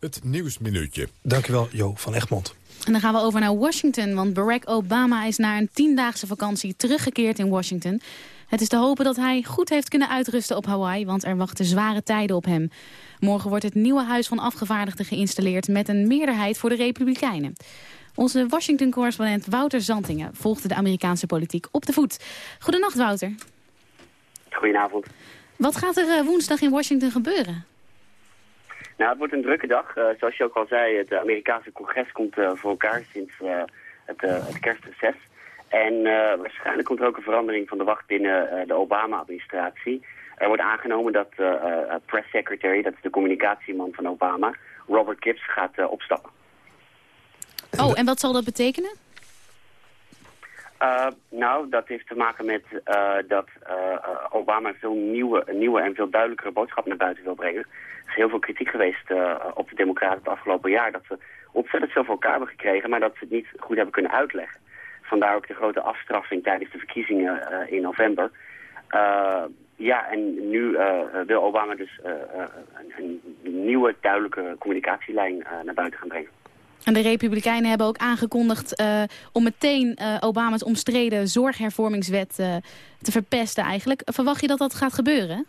Het Nieuwsminuutje. Dankjewel Jo van Egmond. En dan gaan we over naar Washington, want Barack Obama is na een tiendaagse vakantie teruggekeerd in Washington. Het is te hopen dat hij goed heeft kunnen uitrusten op Hawaii, want er wachten zware tijden op hem. Morgen wordt het nieuwe Huis van Afgevaardigden geïnstalleerd met een meerderheid voor de Republikeinen. Onze Washington-correspondent Wouter Zantingen volgde de Amerikaanse politiek op de voet. Goedenacht Wouter. Goedenavond. Wat gaat er eh, woensdag in Washington gebeuren? Nou, het wordt een drukke dag. Eh, zoals je ook al zei, het Amerikaanse congres komt eh, voor elkaar sinds eh, het, eh, het kerstreces. En eh, waarschijnlijk komt er ook een verandering van de wacht binnen eh, de Obama-administratie. Er wordt aangenomen dat eh eh, press secretary, dat is de communicatieman van Obama, Robert Gibbs, gaat eh, opstappen. Oh, en wat zal dat betekenen? Uh, nou, dat heeft te maken met uh, dat uh, Obama veel nieuwe, nieuwe en veel duidelijkere boodschap naar buiten wil brengen. Er is heel veel kritiek geweest op de democraten het afgelopen jaar dat ze ontzettend veel voor elkaar hebben gekregen, maar dat ze het niet goed hebben kunnen uitleggen. Vandaar ook de grote afstraffing tijdens de verkiezingen in november. ja, en nu wil Obama dus een, een, nieuwe, duidelijke communicatielijn naar buiten gaan brengen. En de Republikeinen hebben ook aangekondigd uh, om meteen uh, Obama's omstreden zorghervormingswet uh, te verpesten eigenlijk. Verwacht je dat dat gaat gebeuren?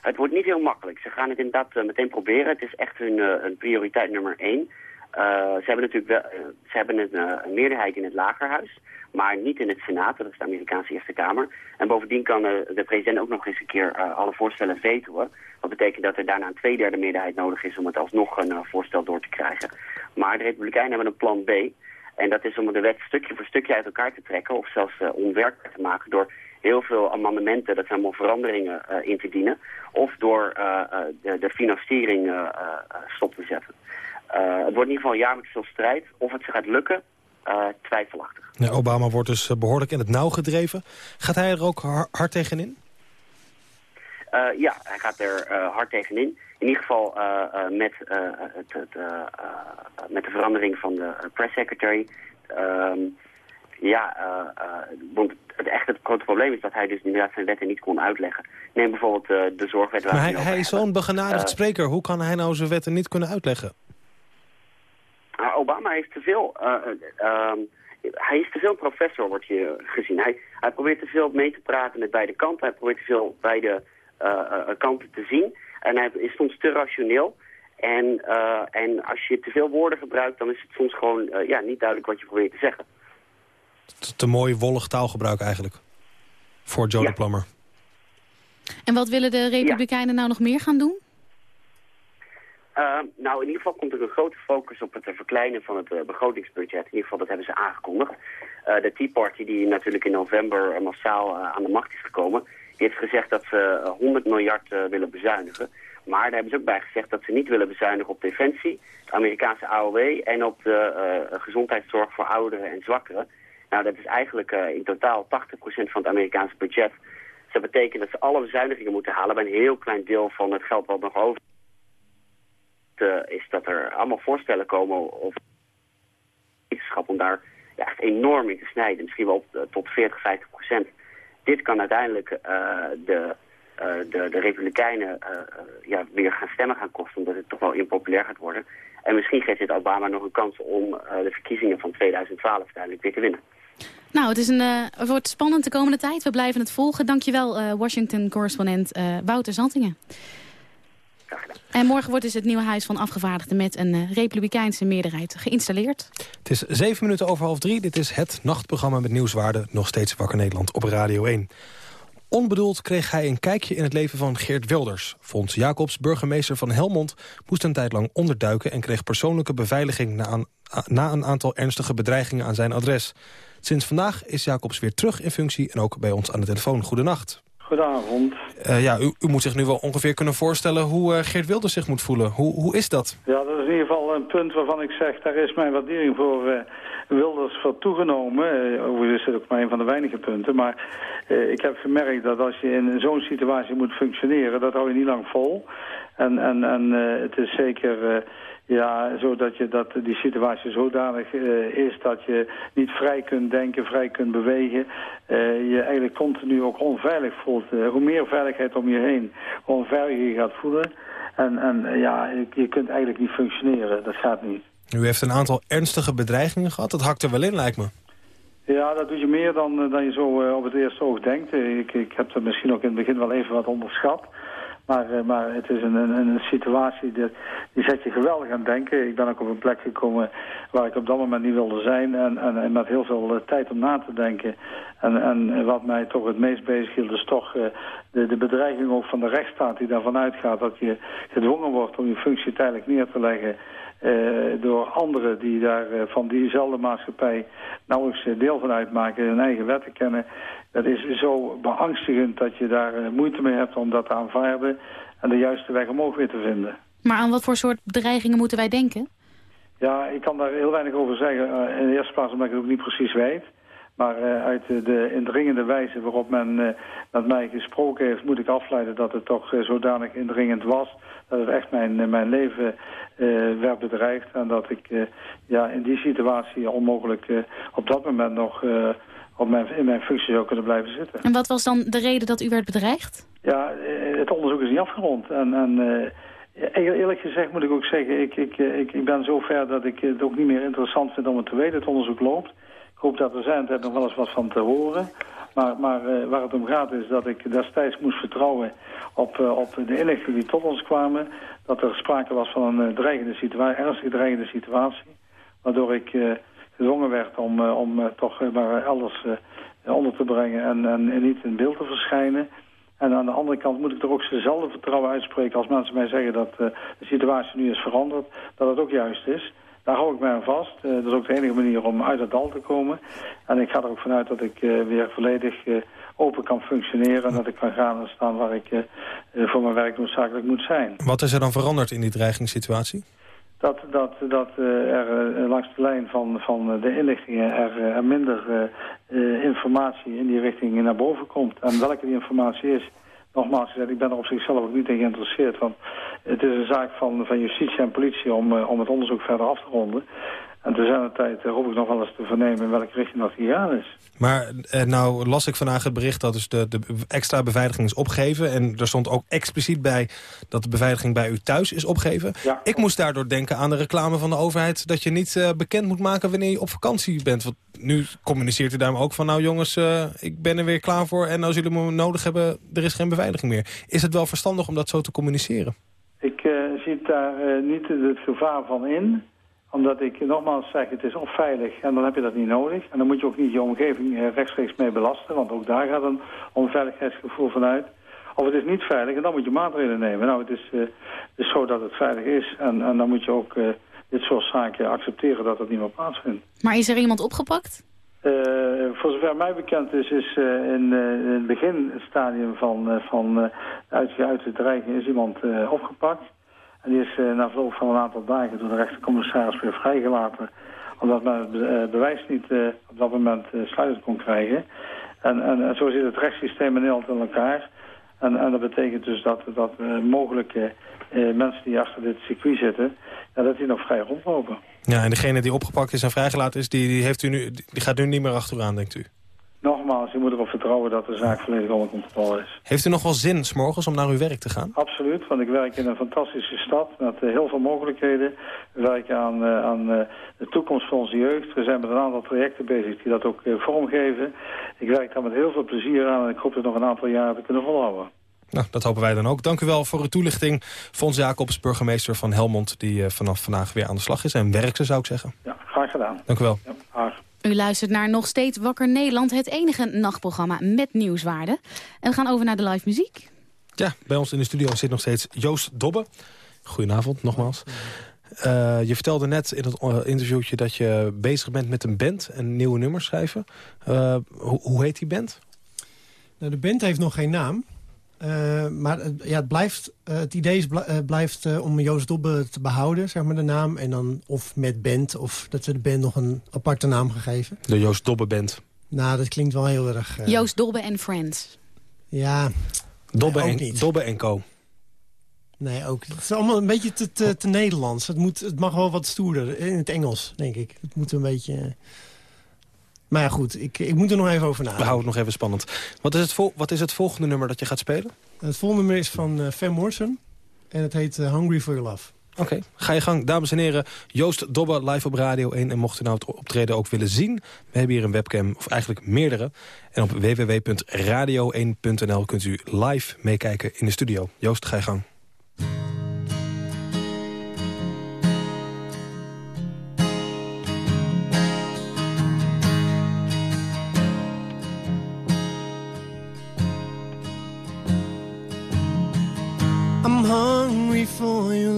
het wordt niet heel makkelijk. Ze gaan het inderdaad meteen proberen. Het is echt hun, hun prioriteit nummer één. ze hebben natuurlijk wel, ze hebben een, een, meerderheid in het lagerhuis, maar niet in het Senaat, dat is de Amerikaanse Eerste Kamer. En bovendien kan de president ook nog eens een keer alle voorstellen vetoen. Dat betekent dat er daarna een tweederde meerderheid nodig is om het alsnog een voorstel door te krijgen. Maar de Republikeinen hebben een plan B. En dat is om de wet stukje voor stukje uit elkaar te trekken of zelfs onwerkbaar te maken door heel veel amendementen, dat zijn allemaal veranderingen in te dienen. Of door de, de, financiering stop te zetten. het wordt in ieder geval een jaarlijks veel strijd. Of het gaat lukken, twijfelachtig. Ja, Obama wordt dus behoorlijk in het nauw gedreven. Gaat hij er ook hard tegenin? ja, hij gaat er hard tegenin. In ieder geval met, het, het, met de verandering van de press secretary. Ehm, ja, want het echt het grote probleem is dat hij dus inderdaad zijn wetten niet kon uitleggen. Neem bijvoorbeeld uh, de zorgwet... Maar hij, hij is zo'n begenadigd uh, spreker. Hoe kan hij nou zijn wetten niet kunnen uitleggen? Uh, Obama heeft te veel... Um, hij is te veel professor, wordt je gezien. Hij, hij probeert te veel mee te praten met beide kanten. Hij probeert te veel beide kanten te zien. En hij is soms te rationeel. En, en als je te veel woorden gebruikt, dan is het soms gewoon ja, niet duidelijk wat je probeert te zeggen te mooi wollig taalgebruik eigenlijk. Voor Joe ja. de Plummer. En wat willen de Republikeinen nou nog meer gaan doen? Uh, nou, in ieder geval komt er een grote focus op het verkleinen van het uh, begrotingsbudget. In ieder geval, dat hebben ze aangekondigd. Uh, de Tea Party, die natuurlijk in november massaal aan de macht is gekomen... die heeft gezegd dat ze 100 miljard willen bezuinigen. Maar daar hebben ze ook bij gezegd dat ze niet willen bezuinigen op defensie... de Amerikaanse AOW en op de gezondheidszorg voor ouderen en zwakkeren... Nou, dat is eigenlijk in totaal 80% van het Amerikaanse budget. Dus dat betekent dat ze alle bezuinigingen moeten halen bij een heel klein deel van het geld wat nog over uh, is. Dat er allemaal voorstellen komen of wetenschap om daar ja, echt enorm in te snijden. Misschien wel op, uh, tot 40, 50%. Dit kan uiteindelijk de, de, de Republikeinen ja, weer gaan stemmen gaan kosten, omdat het toch wel impopulair gaat worden. En misschien geeft dit Obama nog een kans om de verkiezingen van 2012 uiteindelijk weer te winnen. Nou, het, is een, wordt spannend de komende tijd. We blijven het volgen. Dankjewel, uh, Washington-correspondent Wouter Zantingen. En morgen wordt dus het nieuwe Huis van Afgevaardigden... met een republikeinse meerderheid geïnstalleerd. Het is zeven minuten over half drie. Dit is het nachtprogramma met nieuwswaarde. Nog steeds Wakker Nederland op Radio 1. Onbedoeld kreeg hij een kijkje in het leven van Geert Wilders. Fons Jacobs, burgemeester van Helmond, moest een tijd lang onderduiken... en kreeg persoonlijke beveiliging na een, na een aantal ernstige bedreigingen aan zijn adres. Sinds vandaag is Jacobs weer terug in functie en ook bij ons aan de telefoon. Goedenacht. Goedenavond. Uh, ja, u, u, moet zich nu wel ongeveer kunnen voorstellen hoe uh, Geert Wilders zich moet voelen. Hoe, hoe is dat? Ja, dat is in ieder geval een punt waarvan ik zeg, daar is mijn waardering voor uh, Wilders voor toegenomen. Overigens is het ook maar een van de weinige punten. Maar ik heb gemerkt dat als je in zo'n situatie moet functioneren, dat hou je niet lang vol. En, en, en het is zeker ja, zodat je dat die situatie zodanig uh, is dat je niet vrij kunt denken, vrij kunt bewegen. Uh, je eigenlijk continu ook onveilig voelt. Uh, hoe meer veiligheid om je heen, hoe onveiliger je gaat voelen. En, en ja, je kunt eigenlijk niet functioneren. Dat gaat niet. U heeft een aantal ernstige bedreigingen gehad. Dat hakt er wel in, lijkt me. Ja, dat doe je meer dan, dan je zo op het eerste oog denkt. Ik, ik heb dat misschien ook in het begin wel even wat onderschat. Maar, uh, maar het is een, een, een situatie, die, zet je geweldig aan denken. Ik ben ook op een plek gekomen waar ik op dat moment niet wilde zijn. En, en, en met heel veel uh, tijd om na te denken. En, en wat mij toch het meest bezig hield is toch uh, de, de bedreiging ook van de rechtsstaat die daarvan uitgaat. Dat je gedwongen wordt om je functie tijdelijk neer te leggen. Uh, door anderen die daar uh, van diezelfde maatschappij nauwelijks deel van uitmaken, hun eigen wetten kennen. Dat is zo beangstigend dat je daar uh, moeite mee hebt om dat te aanvaarden en de juiste weg omhoog weer te vinden. Maar aan wat voor soort bedreigingen moeten wij denken? Ja, ik kan daar heel weinig over zeggen. in de eerste plaats omdat ik het ook niet precies weet. Maar uh, uit de indringende wijze waarop men uh, met mij gesproken heeft... moet ik afleiden dat het toch uh, zodanig indringend was... dat het echt mijn, mijn leven werd bedreigd. En dat ik ja, in die situatie onmogelijk op dat moment nog... op mijn, in mijn functie zou kunnen blijven zitten. En wat was dan de reden dat u werd bedreigd? Ja, het onderzoek is niet afgerond. En, en eerlijk gezegd moet ik ook zeggen... Ik, ik, ik, ik ben zo ver dat ik het ook niet meer interessant vind om het te weten. Het onderzoek loopt. Ik hoop dat er zijn tijd nog wel eens wat van te horen. Maar, maar eh, waar het om gaat is dat ik destijds moest vertrouwen op, eh, op de inlichtingen die tot ons kwamen. Dat er sprake was van een eh, dreigende situatie, ernstige dreigende situatie. Waardoor ik gedwongen werd om, om toch maar eh, onder te brengen en, en, niet in beeld te verschijnen. En aan de andere kant moet ik er ook dezelfde vertrouwen uitspreken als mensen mij zeggen dat de situatie nu is veranderd, dat het ook juist is. Daar hou ik mij aan vast. Eh, dat is ook de enige manier om uit het dal te komen. En ik ga er ook vanuit dat ik eh, weer volledig eh, open kan functioneren. En dat ik kan gaan en staan waar ik voor mijn werk noodzakelijk moet zijn. Wat is er dan veranderd in die dreigingssituatie? Dat, dat, dat er langs de lijn van, van de inlichtingen er, minder informatie in die richting naar boven komt. En welke die informatie is, nogmaals gezegd, ik ben er op zichzelf ook niet in geïnteresseerd. Want het is een zaak van, van justitie en politie om, eh, om het onderzoek verder af te ronden. En te zijn tijd uh, hoop ik nog wel eens te vernemen in welke richting dat gegaan is. Maar eh, nou las ik vandaag het bericht dat dus de, de extra beveiliging is opgegeven. En er stond ook expliciet bij dat de beveiliging bij u thuis is opgegeven. Ja. Ik moest daardoor denken aan de reclame van de overheid... dat je niet eh, bekend moet maken wanneer je op vakantie bent. Want nu communiceert u daarmee ook van... nou jongens, eh, ik ben er weer klaar voor en als jullie me nodig hebben... er is geen beveiliging meer. Is het wel verstandig om dat zo te communiceren? Ik uh, zie daar niet het gevaar van in omdat ik nogmaals zeg, het is onveilig en dan heb je dat niet nodig. En dan moet je ook niet je omgeving uh, rechtstreeks mee belasten, want ook daar gaat een onveiligheidsgevoel vanuit. Of het is niet veilig en dan moet je maatregelen nemen. Nou, het is, uh, het is zo dat het veilig is en, en dan moet je ook uh, dit soort zaken accepteren dat dat niet meer plaatsvindt. Maar is er iemand opgepakt? Uh, voor zover mij bekend is, is uh, in, uh, in, het beginstadium van, van uit, uit de dreiging is iemand opgepakt. En die is na verloop van een aantal dagen door de rechtercommissaris weer vrijgelaten. Omdat men het bewijs niet op dat moment sluitend kon krijgen. En, en, en, zo zit het rechtssysteem in Nederland in elkaar. En, en dat betekent dus dat, dat mogelijke mensen die achter dit circuit zitten, ja, dat die nog vrij rondlopen. Ja, en degene die opgepakt is en vrijgelaten is, die, die, heeft u nu, die gaat nu niet meer achteraan, denkt u? Nogmaals, je moet erop vertrouwen dat de zaak volledig onder controle is. Heeft u nog wel zin, s morgens om naar uw werk te gaan? Absoluut, want ik werk in een fantastische stad met uh, heel veel mogelijkheden. We werken aan, uh, aan uh, de toekomst van onze jeugd. We zijn met een aantal trajecten bezig die dat ook vormgeven. Ik werk daar met heel veel plezier aan en ik hoop het nog een aantal jaren te kunnen volhouden. Nou, dat hopen wij dan ook. Dank u wel voor uw toelichting. Fons Jacobs, burgemeester van Helmond... die vanaf vandaag weer aan de slag is. En werkte, zou ik zeggen. Ja, graag gedaan. Dank u wel. Ja, graag. U luistert naar Nog Steeds Wakker Nederland. Het enige nachtprogramma met nieuwswaarde. En we gaan over naar de live muziek. Ja, bij ons in de studio zit nog steeds Joost Dobbe. Goedenavond, nogmaals. Uh, je vertelde net in het interviewtje dat je bezig bent met een band... en nieuwe nummers schrijven. Uh, hoe, hoe heet die band? Nou, de band heeft nog geen naam. Uh, maar ja, het, blijft, uh, het idee is, blijft uh, om Joost Dobbe te behouden, zeg maar, de naam. En dan of met band, of dat we de band nog een aparte naam gegeven. De Joost Dobbe Band. Nou, dat klinkt wel heel erg... Joost Dobbe en Friends. Ja, Dobbe, en, niet. Dobbe en Co. Nee, ook Het is allemaal een beetje te, te, te Nederlands. Het, moet, het mag wel wat stoerder, in het Engels, denk ik. Het moet een beetje... Maar ja, goed, ik, ik moet er nog even over nadenken. We houden het nog even spannend. Wat is, het vol wat is het volgende nummer dat je gaat spelen? Het volgende nummer is van uh, Van Morrison. En het heet uh, Hungry for Your Love. Oké, okay. ga je gang. Dames en heren, Joost Dobbe live op Radio 1. En mocht u nou het optreden ook willen zien... we hebben hier een webcam, of eigenlijk meerdere. En op www.radio1.nl kunt u live meekijken in de studio. Joost, ga je gang. For your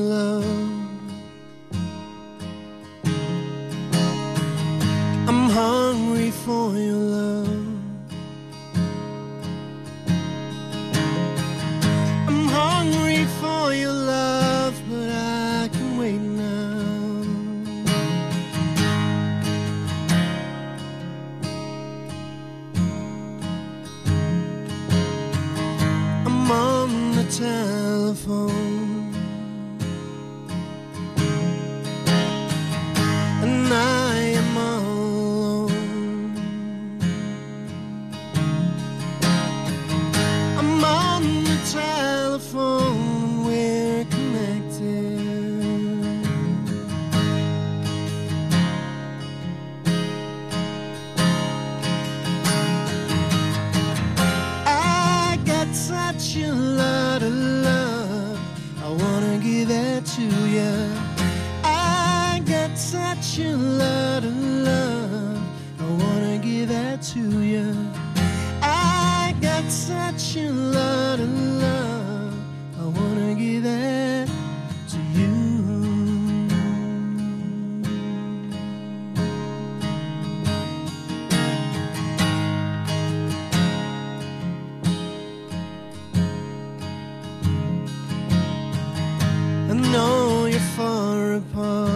upon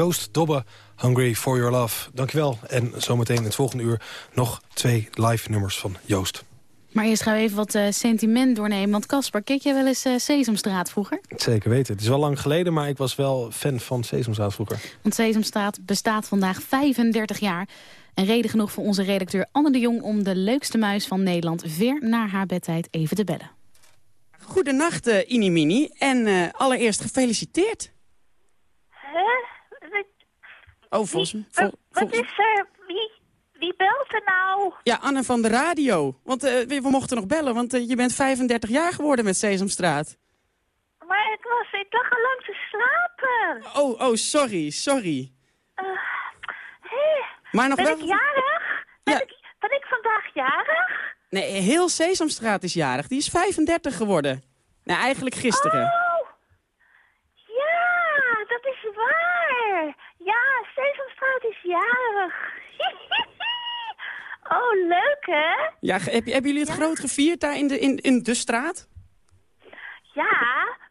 Joost Dobbe, Hungry for Your Love. Dankjewel. En zometeen in het volgende uur nog twee live nummers van Joost. Maar eerst gaan we even wat eh, sentiment doornemen. Want Casper, keek jij wel eens eh, Sesamstraat vroeger? Zeker weten. Het is wel lang geleden, maar ik was wel fan van Sesamstraat vroeger. Want Sesamstraat bestaat vandaag 35 jaar. En reden genoeg voor onze redacteur Anne de Jong... om de leukste muis van Nederland ver naar haar bedtijd even te bellen. Goedenacht, uh, Inimini. En uh, allereerst gefeliciteerd. Hè? Oh, volgens vol, Wat is er? Wie, wie belt er nou? Ja, Anne van de radio. Want uh, we, we, mochten nog bellen, want je bent 35 jaar geworden met Sesamstraat. Maar ik was, ik lag al lang te slapen. Oh, oh, sorry, sorry. Hey, maar nog ben wel... ik jarig? Ben, Ja. ik, ben ik vandaag jarig? Nee, heel Sesamstraat is jarig. Die is 35 geworden. Nou, eigenlijk gisteren. Oh, ja, dat is waar. Ja, Sesamstraat is jarig. oh, leuk hè? Ja, heb, hebben jullie het groot gevierd daar in de, in, in de straat? Ja,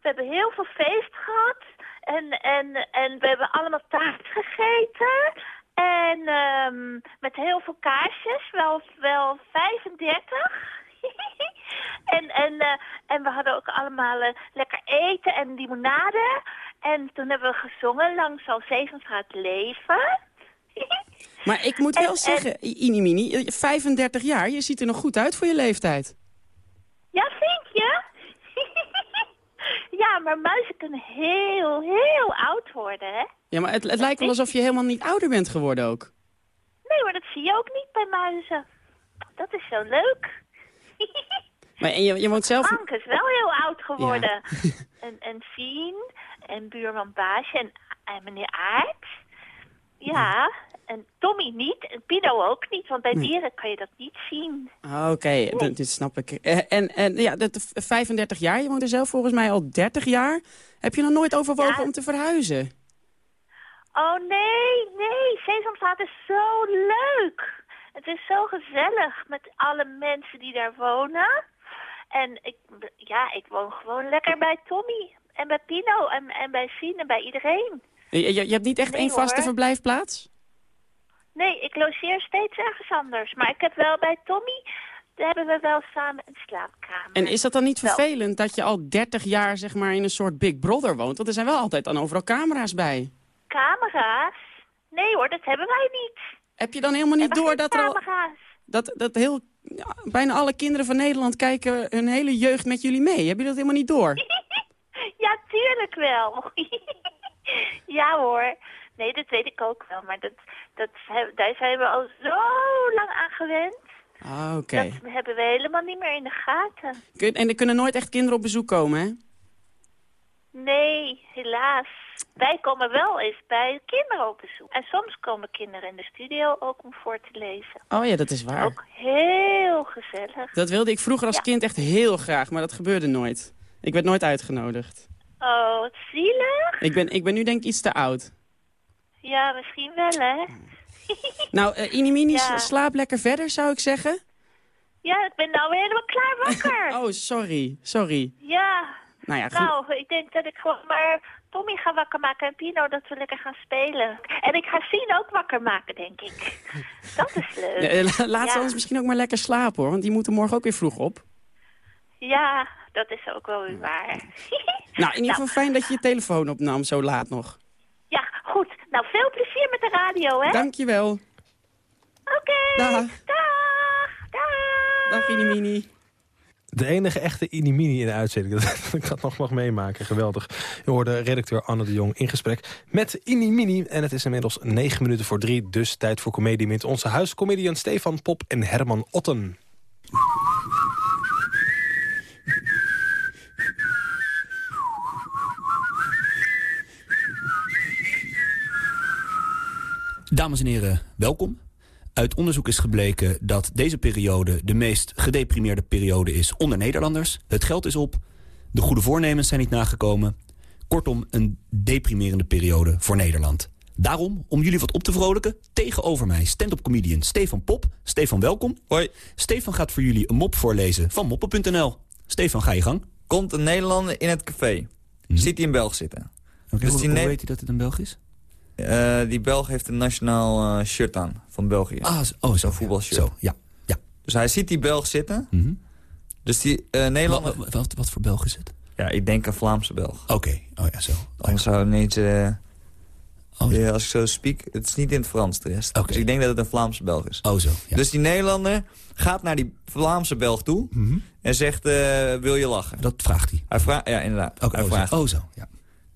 we hebben heel veel feest gehad. En, en, en we hebben allemaal taart gegeten. En ehm, met heel veel kaarsjes, wel, wel 35. en, en, eh, en we hadden ook allemaal eh, lekker eten en limonade. En toen hebben we gezongen, lang zal Zevenstraat leven. Maar ik moet wel en- zeggen, Inimini, eh, 35 jaar, je ziet er nog goed uit voor je leeftijd. Ja, vind je? ja, maar muizen kunnen heel, heel oud worden, hè? Ja, maar het, het lijkt wel alsof je helemaal niet ouder bent geworden ook. Nee, maar dat zie je ook niet bij muizen. Dat is zo leuk. Maar en je, je woont zelf... Frank is wel heel oud geworden. en, en Fien en buurman Baasje en, en meneer Aert. Ja, en Tommy niet en Pino ook niet, want bij dieren kan je dat niet zien. Ah, Oké, d- dit snap ik. Eh, En, en ja, dat, v- 35 jaar, je woont er zelf volgens mij al 30 jaar. Heb je nog nooit overwogen Ja. om te verhuizen? Oh nee, nee, Sesamstraat is zo leuk. Het is zo gezellig met alle mensen die daar wonen. En ik, ja, ik woon gewoon lekker bij Tommy en bij Pino en, en bij Fien en bij iedereen. Je, hebt niet echt Nee, één vaste hoor. verblijfplaats? Nee, ik logeer steeds ergens anders. Maar ik heb wel bij Tommy, hebben we wel samen een slaapkamer. En is dat dan niet vervelend dat je al 30 jaar zeg maar, in een soort Big Brother woont? Want er zijn wel altijd dan overal camera's bij. Camera's? Nee hoor, dat hebben wij niet. Heb je dan helemaal niet door dat er al... Dat, dat heel, ja, bijna alle kinderen van Nederland kijken hun hele jeugd met jullie mee. Heb je dat helemaal niet door? Ja, tuurlijk wel. ja hoor. Nee, dat weet ik ook wel. Maar dat, dat, daar zijn we al zo lang aan gewend. Ah, oké. Dat hebben we helemaal niet meer in de gaten. Kun- En er kunnen nooit echt kinderen op bezoek komen, hè? Nee, helaas. Wij komen wel eens bij kinderen op bezoek. En soms komen kinderen in de studio ook om voor te lezen. Oh ja, dat is waar. Ook heel gezellig. Dat wilde ik vroeger als Ja. kind echt heel graag, maar dat gebeurde nooit. Ik werd nooit uitgenodigd. Oh, wat zielig. Ik ben, ik ben nu denk ik iets te oud. Ja, misschien wel, hè? Nou, eh Inimini, Ja. slaap lekker verder, zou ik zeggen. Ja, ik ben nou weer helemaal klaar wakker. Oh, sorry. Sorry. Ja. Nou ja, goed. Nou, ik denk dat ik gewoon maar Tommy ga wakker maken en Pino dat we lekker gaan spelen. En ik ga Sien ook wakker maken, denk ik. Dat is leuk. Eh, la- Laat ze ja. ons misschien ook maar lekker slapen, hoor. Want die moeten morgen ook weer vroeg op. Ja, dat is ook wel weer waar. Nou, in ieder geval fijn dat je je telefoon opnam zo laat nog. Ja, goed. Nou, veel plezier met de radio, hè? Dankjewel. Oké. Dag. Dag. Dag. Dag, Inimini. De enige echte Inimini in de uitzending. Dat ik dat nog mag meemaken. Geweldig. U hoorde redacteur Anne de Jong in gesprek met Inimini. En het is inmiddels negen minuten voor drie. Dus tijd voor comedie met onze huiscomedian Stefan Pop en Herman Otten. Dames en heren, welkom. Uit onderzoek is gebleken dat deze periode de meest gedeprimeerde periode is onder Nederlanders. Het geld is op, de goede voornemens zijn niet nagekomen. Kortom, een deprimerende periode voor Nederland. Daarom, om jullie wat op te vrolijken, tegenover mij stand-up comedian Stefan Pop. Stefan, welkom. Hoi. Stefan gaat voor jullie een mop voorlezen van moppen.nl. Stefan, ga je gang. Komt een Nederlander in het café. Ziet hij een Belg zitten. Dus hoe, hoe weet hij dat het een Belg is? Eh, die Belg heeft een nationaal eh, shirt aan van België. Ah, zo- oh, Zo'n voetbalshirt. Zo, ja. ja. Dus hij ziet die Belg zitten. Mhm. Dus die eh Nederlander... Wat, wat, wat voor Belg is het? Ja, ik denk een Vlaamse Belg. Oké, oh ja, zo. Anders zou het eh, Oh, ja, als ik zo speak, het is niet in het Frans de rest. Dus ik denk dat het een Vlaamse Belg is. Oh zo, ja. Dus die Nederlander gaat naar die Vlaamse Belg toe en zegt, wil je lachen? Mhm. Dat vraagt hij. Hij vraagt, ja inderdaad. Oké, hij oh, zo. vraagt, Oh zo, ja.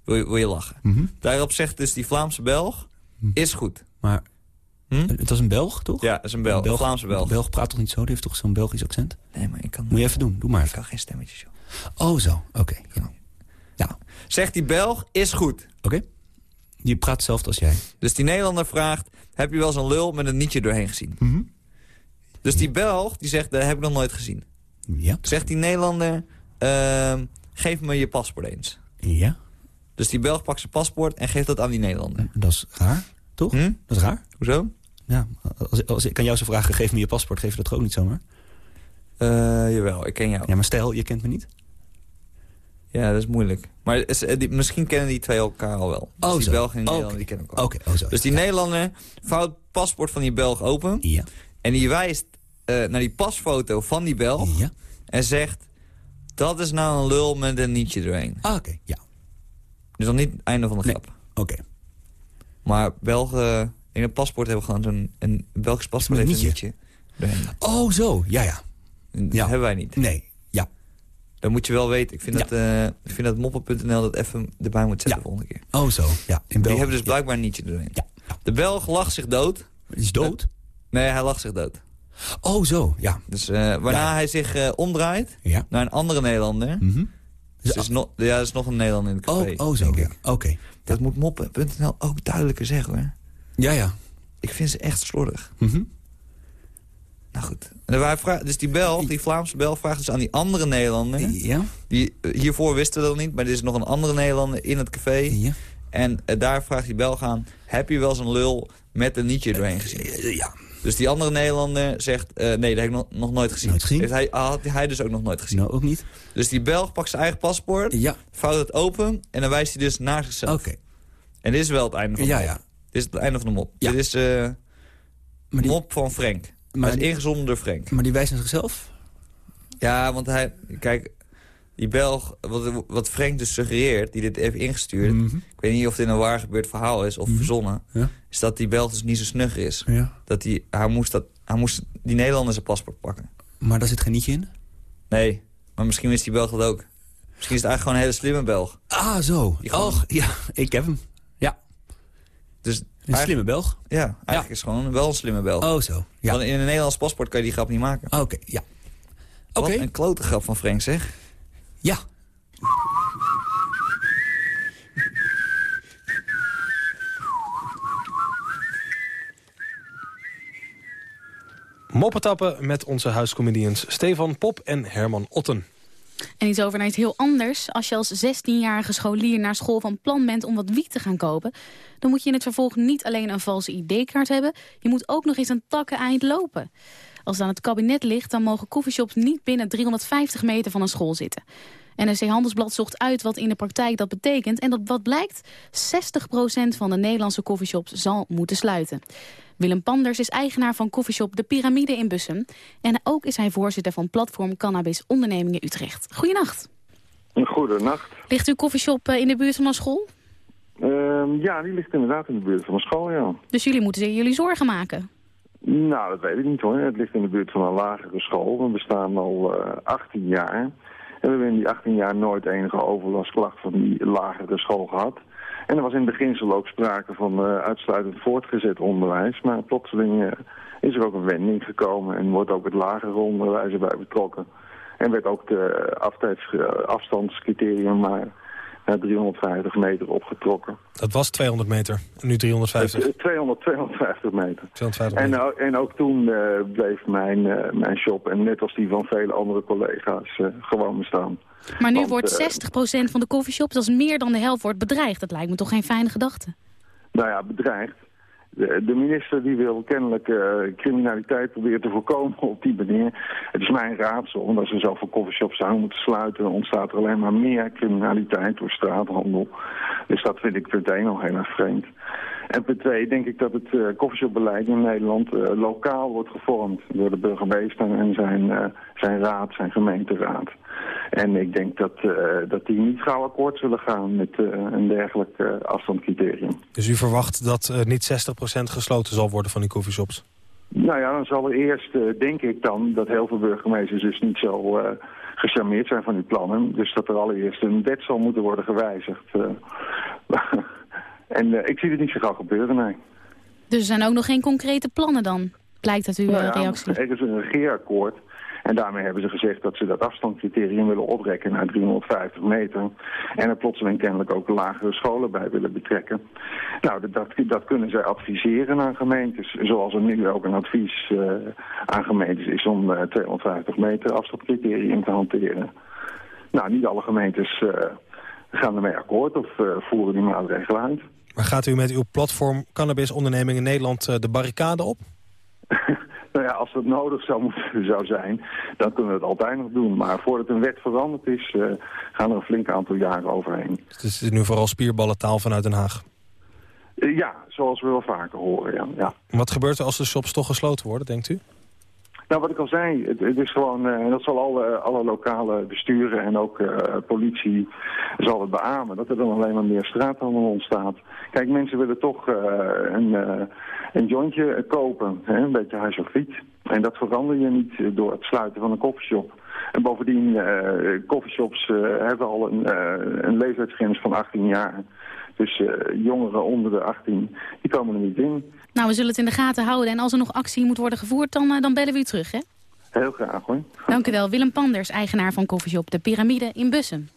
Wil, je, wil je lachen? Mhm. Daarop zegt dus die Vlaamse Belg, is goed. Maar het was een Belg, toch? Ja, dat is een Belg, een Vlaamse Belg. Een Belg praat toch niet zo? Die heeft toch zo'n Belgisch accent? Nee, maar ik kan... Moet je even doen, doe maar Ik even. kan geen stemmetjes, joh. Oh zo, oké. ja. Zegt die Belg, is goed. Oké. Die praat hetzelfde als jij. Dus die Nederlander vraagt, heb je wel een lul met een nietje doorheen gezien? Mhm. Dus die Belg, die zegt, dat heb ik nog nooit gezien. Ja. Zegt die Nederlander, ehm, geef me je paspoort eens. Ja. Dus die Belg pakt zijn paspoort en geeft dat aan die Nederlander. Dat is raar, toch? Hm? Dat is raar. Hoezo? Ja, als, als ik aan jou zou vragen, geef me je paspoort, geef je dat toch ook niet zomaar? Eh, jawel, ik ken jou. Ja, maar stel, je kent me niet. Ja, dat is moeilijk. Maar is, eh, die, misschien kennen die twee elkaar al wel. Dus Oh, die zo. Belg en die die kennen elkaar. Oké, oh zo. Dus die Nederlander vouwt het paspoort van die Belg open. Ja. En die wijst eh, naar die pasfoto van die Belg. Ja. En zegt, dat is nou een lul met een nietje doorheen. Ah, oké, ja. Dus nog niet het einde van de grap. Oké. Maar Belgen in het paspoort hebben gewoon zo'n... Een Belgisch paspoort heeft een een nietje. Oh zo, ja, ja. Dat Ja. hebben wij niet. Nee, ja. Dat moet je wel weten. Ik vind, dat, eh, ik vind dat moppen.nl dat even erbij moet zetten de volgende keer. Oh zo, ja. In Die hebben dus blijkbaar een nietje doorheen. De Belg lacht zich dood. Is dood? Nee, hij lacht zich dood. Oh zo, ja. Dus eh, waarna hij zich eh, omdraait Ja. naar een andere Nederlander. Mhm. Dus is nog, ja, er is nog een Nederlander in het café. Oh, oh zo. Oké. Dat moet moppen.nl ook duidelijker zeggen hoor. Ja, ja. Ik vind ze echt slordig. Mhm. Nou goed. Vragen, dus die Belg, die Vlaamse Belg, vraagt dus aan die andere Nederlander. Ja. Die, eh, hiervoor wisten we dat niet, maar er is nog een andere Nederlander in het café. Ja. En eh, daar vraagt die Belg aan, heb je wel eens een lul met een nietje doorheen gezien? Eh, Ja. Dus die andere Nederlander zegt, eh, nee, dat heb ik nog, nog nooit gezien. Nooit gezien? Heeft hij, had hij dus ook nog nooit gezien. Nou, ook niet. Dus die Belg pakt zijn eigen paspoort, Ja. vouwt het open en dan wijst hij dus naar zichzelf. Oké. En dit is wel het einde van de Ja, mop. ja. Dit is het einde van de mop. Ja. Dit is eh die, mop van Frank. Maar is ingezonden door Frank. maar die wijst naar zichzelf? Ja, want hij... Kijk, die Belg, wat, wat Frank dus suggereert, die dit heeft ingestuurd... ik weet niet of dit een waar gebeurd verhaal is of verzonnen... Ja. is dat die Belg dus niet zo snugger is. Ja. Dat hij, hij, moest dat, hij moest die Nederlander zijn paspoort pakken. Maar daar zit geen nietje in? Nee, maar misschien wist die Belg dat ook. Misschien is het eigenlijk gewoon een hele slimme Belg. Ah, zo. Gewoon- Och, ja, ik heb hem. Ja. Dus Een eigenlijk- slimme Belg? Ja, eigenlijk is het gewoon wel een slimme Belg. Oh, zo. Ja. Want in een Nederlands paspoort kan je die grap niet maken. Oké, ja. Wat Oké. een klote grap van Frank, zeg. Ja. Moppetappen met onze huiscomedians Stefan Pop en Herman Otten. En iets over naar iets heel anders. Als je als 16-jarige scholier naar school van plan bent om wat wiet te gaan kopen... dan moet je in het vervolg niet alleen een valse ID-kaart hebben... je moet ook nog eens een takken eind lopen. Als het aan het kabinet ligt, dan mogen coffeeshops niet binnen 350 meter van een school zitten. NRC Handelsblad zocht uit wat in de praktijk dat betekent. En dat wat blijkt, 60% van de Nederlandse coffeeshops zal moeten sluiten. Willem Panders is eigenaar van coffeeshop De Pyramide in Bussum. En ook is hij voorzitter van platform Cannabis Ondernemingen Utrecht. Goedenacht. Goedenacht. Ligt uw coffeeshop eh, in de buurt van een school? Ehm ja, die ligt inderdaad in de buurt van mijn school, ja. Dus jullie moeten zich jullie zorgen maken. Nou, dat weet ik niet hoor. Het ligt in de buurt van een lagere school. We bestaan al eh 18 jaar. En we hebben in die 18 jaar nooit enige overlastklacht van die lagere school gehad. En er was in het beginsel ook sprake van eh, uitsluitend voortgezet onderwijs. Maar plotseling eh, is er ook een wending gekomen en wordt ook het lagere onderwijs erbij betrokken. En werd ook de eh, afstandscriterium maar naar 350 meter opgetrokken. Dat was 200 meter, en nu 350. Eh, 200, 250 meter. 250 En, meter. ook- en ook toen eh, bleef mijn, eh, mijn shop, en net als die van vele andere collega's, eh, gewoon bestaan. Maar nu Want, wordt eh, 60% van de coffeeshops, dat is meer dan de helft, wordt bedreigd. Dat lijkt me toch geen fijne gedachte. nou ja, bedreigd. De, minister die wil kennelijk eh, criminaliteit proberen te voorkomen op die manier. Het is mijn raadsel, omdat ze zoveel coffeeshops zouden moeten sluiten... ontstaat er alleen maar meer criminaliteit door straathandel. Dus dat vind ik 1 al heel erg vreemd. En punt 2 denk ik dat het eh coffeeshopbeleid in Nederland eh, lokaal wordt gevormd... door de burgemeester en zijn, eh, zijn raad, zijn gemeenteraad. En ik denk dat, dat die niet gauw akkoord zullen gaan met een dergelijk afstandscriterium. Dus u verwacht dat niet 60% gesloten zal worden van die coffeeshops? Nou ja, dan zal er eerst, denk ik dan, dat heel veel burgemeesters dus niet zo gecharmeerd zijn van die plannen. Dus dat er allereerst een wet zal moeten worden gewijzigd. en eh, ik zie het niet zo gauw gebeuren, nee. Dus er zijn ook nog geen concrete plannen dan, blijkt uit uw Nou eh, ja, reactie. Er is een regeerakkoord. En daarmee hebben ze gezegd dat ze dat afstandscriterium willen oprekken naar 350 meter. En er plotseling kennelijk ook lagere scholen bij willen betrekken. Nou, dat, dat, kunnen zij adviseren aan gemeentes. Zoals er nu ook een advies eh, aan gemeentes is om eh, 250 meter afstandscriterium te hanteren. Nou, niet alle gemeentes gaan ermee akkoord of voeren die maatregelen uit. Maar gaat u met uw platform Cannabis Onderneming in Nederland eh, de barricade op? Nou ja, als dat nodig zou, moeten, zou zijn, dan kunnen we het altijd nog doen. Maar voordat een wet veranderd is, eh, gaan er een flink aantal jaren overheen. Dus het is nu vooral spierballentaal vanuit Den Haag. Eh, ja, zoals we wel vaker horen, ja. ja. Wat gebeurt er als de shops toch gesloten worden, denkt u? Nou, wat ik al zei, het, is gewoon, eh, en dat zal alle, alle lokale besturen en ook eh, politie zal het beamen, dat er dan alleen maar meer straathandel ontstaat. Kijk, mensen willen toch eh, een, eh, een jointje kopen, hè, een beetje huis of fiets. En dat verander je niet eh, door het sluiten van een koffieshop. En bovendien, eh eh, hebben al een, eh, een leeftijdsgrens van 18 jaar. Dus jongeren onder de 18, die komen er niet in. Nou, we zullen het in de gaten houden. En als er nog actie moet worden gevoerd, dan, eh, dan bellen we u terug, hè? Heel graag hoor. Dank u wel. Willem Panders, eigenaar van Coffeeshop De Pyramide in Bussen.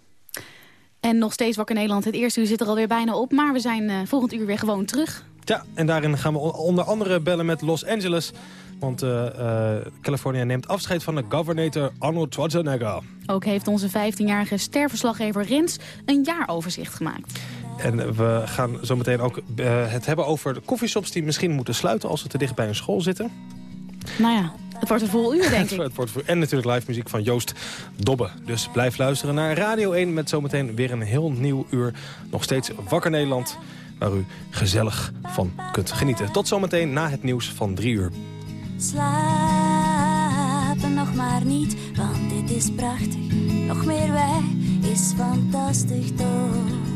En nog steeds Wakker Nederland. Het eerste uur zit er alweer bijna op. Maar we zijn eh, volgend uur weer gewoon terug. Ja, en daarin gaan we onder andere bellen met Los Angeles. Want eh eh, Californië neemt afscheid van de governator Arnold Schwarzenegger. Ook heeft onze 15-jarige sterverslaggever Rens een jaaroverzicht gemaakt. En we gaan zo meteen ook eh, het hebben over de koffieshops die misschien moeten sluiten als ze te dicht bij een school zitten. Nou ja, het wordt een vol uur, denk ik. Het wordt voor- en natuurlijk live muziek van Joost Dobbe. Dus blijf luisteren naar Radio 1 met zometeen weer een heel nieuw uur. Nog steeds Wakker Nederland, waar u gezellig van kunt genieten. Tot zometeen na het nieuws van drie uur. Slaap en nog maar niet, want dit is prachtig. Nog meer wij is fantastisch toch.